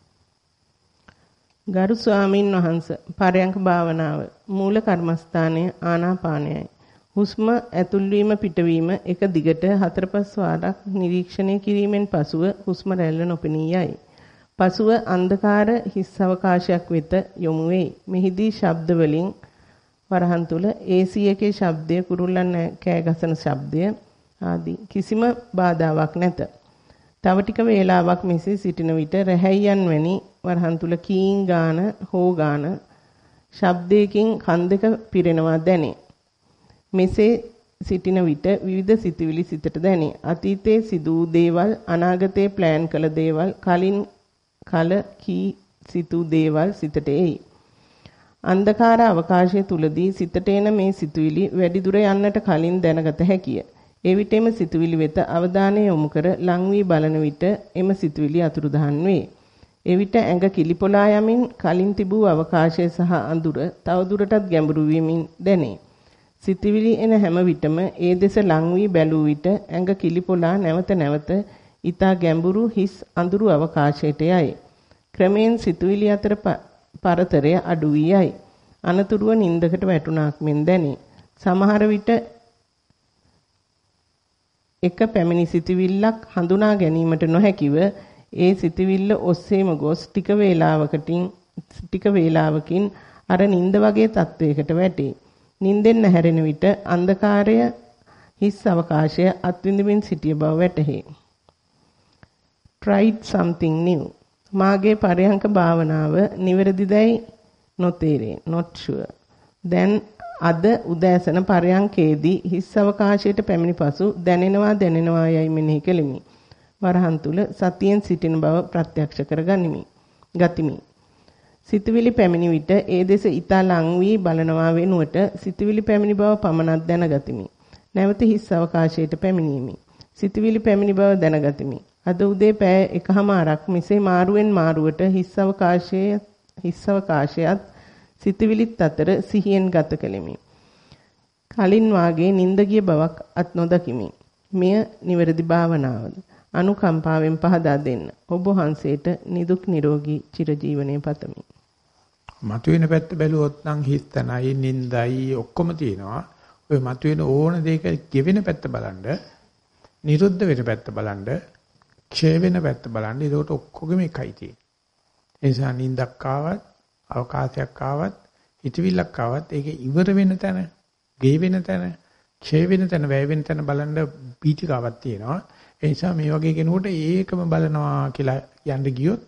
ගරු ස්වාමින් වහන්සේ පරයන්ක භාවනාව මූල කර්මස්ථානයේ ආනාපානයයි. හුස්ම ඇතුල්වීම පිටවීම එක දිගට හතර පහ වාරක් නිරීක්ෂණය කිරීමෙන් පසුව හුස්ම රැල්ල නොපෙනී යයි. පසුව අන්ධකාර හිස් අවකාශයක් වෙත යොමු වෙයි. මෙහිදී ශබ්ද වලින් වරහන් තුල AC එකේ ශබ්දය කුරුල්ලන් කෑ ගසන ශබ්දය ආදී කිසිම බාධාවක් නැත. තව ටික වේලාවක් මෙසේ සිටින විට රැහැයියන් වැනි වරහන් තුල කීන් ගාන හෝ ගාන ශබ්දයකින් කන් දෙක පිරෙනවා දැනේ. මෙසේ සිටින විට විවිධ සිතුවිලි සිතට දැනේ. අතීතයේ සිදු වූ දේවල්, අනාගතයේ ප්ලෑන් කළ දේවල්, කලින් කල කී සිතූ දේවල් සිතට එයි. අන්ධකාර අවකාශය තුලදී සිතට එන මේ සිතුවිලි වැඩි දුර යන්නට කලින් දැනගත හැකිය. ඒ විටෙම සිතුවිලි වෙත අවධානය යොමු කර ලං වී බලන විට එම සිතුවිලි අතුරුදහන් වේ. එවිට ඇඟ කිලිපොලා යමින් කලින් තිබූ අවකාශය සහ අඳුර තවදුරටත් ගැඹුරු වීමින් දැනේ. සිතවිලි එන හැම විටම ඒ දෙස ලං වී බැලූ විට ඇඟ කිලිපොලා නැවත නැවත ඊතා ගැඹුරු හිස් අඳුරු අවකාශයට යයි. ක්‍රමෙන් සිතුවිලි අතර පරතරය අඩු වී යයි. අනතුරුව නින්දකට වැටුණාක් මෙන් දැනේ. සමහර විට එක පැමිණි සිතවිල්ලක් හඳුනා ගැනීමට නොහැකිව ඒ සිතවිල්ල ඔස්සේම ගොස් ටික වේලාවකටින් ටික වේලාවකින් අර නින්ද වගේ තත්වයකට වැටේ. නිින්දෙන් නැහැරෙන විට අන්ධකාරය හිස් අවකාශය අත්විඳින්මින් සිටිය බව වැටහි. tried something new. මාගේ පරයන්ක භාවනාව නිවැරදිදයි නොතේරේ not sure දැන් අද උදෑසන පරයන්කේදී හිස් අවකාශයට පැමිණි පසු දැනෙනවා දැනෙනවා යයි මෙනෙහි කෙලිමි. වරහන් තුල සතියෙන් සිටින බව ප්‍රත්‍යක්ෂ කරගනිමි. ගතිමි. සිතවිලි පැමිණි විට ඒ දෙස ඊතා ලං වී බලනවා වෙනුවට සිතවිලි පැමිණි බව පමණක් දැනගතිමි. නැවත හිස් අවකාශයට පැමිණීමි. සිතවිලි පැමිණි බව දැනගතිමි. අද උදේ පෑ එකහමාරක් මිසේ මාරුවෙන් මාරුවට හිස් අවකාශයේ හිස් අවකාශයත් සිතවිලිත් අතර සිහියෙන් ගත කෙලිමි. කලින් වාගේ නිନ୍ଦ ගිය බවක් අත් නොදකිමි. මෙය නිවැරදි භාවනාවද? අනුකම්පාවෙන් පහදා දෙන්න. ඔබ වහන්සේට නිදුක් නිරෝගී චිරජීවනයේ පතමි. මතුවෙන පැත්ත බැලුවොත් නම් හිස්තනයි නින්දයි ඔක්කොම තියෙනවා. ඔය මතුවෙන ඕන දෙයක ගෙවෙන පැත්ත බලන්න, නිරුද්ධ වෙන පැත්ත බලන්න, ක්ෂය වෙන පැත්ත බලන්න. ඒකට ඔක්කොගෙම එකයි තියෙන්නේ. ඒ නිසා නින්දක් ආවත්, අවකාශයක් ආවත්, හිතවිල්ලක් ආවත් ඒක ඉවර වෙන තැන, ගේ වෙන තැන, ක්ෂය වෙන තැන, වැය වෙන තැන බලන්න පීඨිකාවක් තියෙනවා. ඒ නිසා මේ වගේ කෙනෙකුට ඒකම බලනවා කියලා යන්න ගියොත්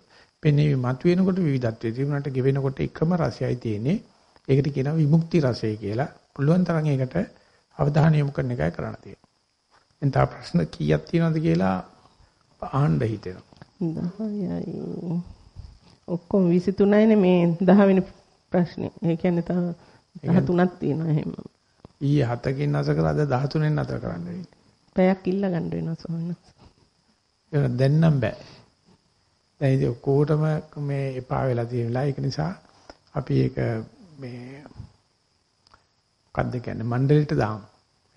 පෙනේ මතුවෙනකොට විවිධත්වයේ තිබුණාට ගෙවෙනකොට එකම රසයයි තියෙන්නේ. ඒකට කියනවා විමුක්ති රසය කියලා. පුළුවන් තරම් ඒකට අවධානය යොමු කරන එකයි කරන්න තියෙන්නේ. එතන තා ප්‍රශ්න කීයක් තියෙනවද කියලා අහන්න හිතෙනවා. 10යි. ඔක්කොම 23යිනේ මේ 10 වෙනි ප්‍රශ්නේ. ඒ කියන්නේ තව 13ක් තියෙනවා එහෙම. ඊයේ 7කින් නැස කරලා අද 13න් නැතර කරන්න වෙන්නේ. පැයක් ඉල්ල ගන්න වෙනවා සෝනස්. ඒක දැන් නම් බෑ. දැන් ඉතින් ඔක්කොටම මේ එපා වෙලා තියෙන වෙලාව ඒක නිසා අපි ඒක මේ මොකද්ද කියන්නේ මණ්ඩලෙට දාමු.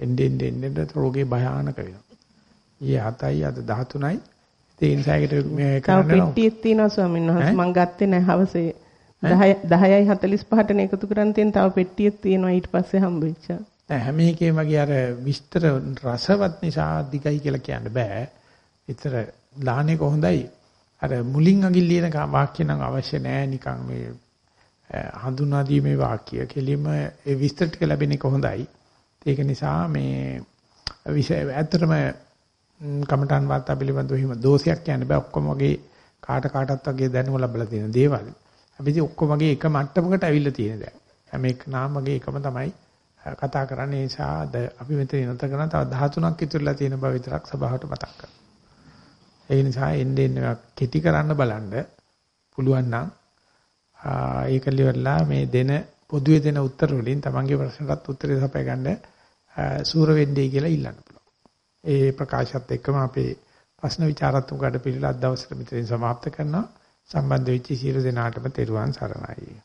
එන්නේ එන්නේ එන්නේ රෝගේ භයානක වෙනවා. ඊයේ 7යි අද 13යි. ඒ නිසා ඒකට මේ කරන්න තව පෙට්ටියක් තියෙනවා ස්වාමීන් වහන්සේ මම ගත්තේ නැහැ හවසේ 10 10යි 45ටනේ එකතු කරන් තියෙන තව පෙට්ටියක් තියෙනවා ඊට පස්සේ හම්බෙච්චා. දැන් හැම එකේම වගේ අර විස්තර රසවත් නිසා දිගයි කියලා කියන්න බෑ. විතර දාහනේ කොහොඳයි. අර මුලින් අගින් ලියන වාක්‍ය නම් අවශ්‍ය නෑ නිකන් මේ හඳුනා දීමේ වාක්‍ය කෙලිම ඒ විස්තර ටික ලැබෙන එක හොඳයි. ඒක නිසා මේ විෂය ඇත්තටම කමඨාන් වාර්තා පිළිබඳව හිම දෝෂයක් කියන්න බෑ ඔක්කොම වගේ කාට කාටත් වගේ දැනුම ලැබලා තියෙන දේවල්. අපි ඉතින් ඔක්කොම වගේ එක මට්ටමකට අවිල්ල තියෙන දැන්. හැම එක නාම වගේ එකම තමයි කතා කරන්නේ ඒ නිසා අපි මෙතන ඉනත කරන තව 13ක් ඉතුරුලා තියෙන බව විතරක් සභාවට මතක් කරනවා. ඒ නිසා එන්නේ එන්නේ කෙටි කරන්න බලන්න පුළුවන් නම් ඒක liverලා මේ දෙන පොදුවේ දෙන උත්තර වලින් තමන්ගේ ප්‍රශ්නටත් උත්තරේ සපය ගන්න සූර වෙන්නේ කියලා ඉල්ලන්න පුළුවන්. ඒ ප්‍රකාශයත් එක්කම අපේ ප්‍රශ්න විචාරත්මක වැඩ පිළිවෙල අද දවසට මෙතනින් සමාප්ත කරනවා. සම්බන්ධ වෙච්ච සියලු දෙනාටම තෙරුවන් සරණයි.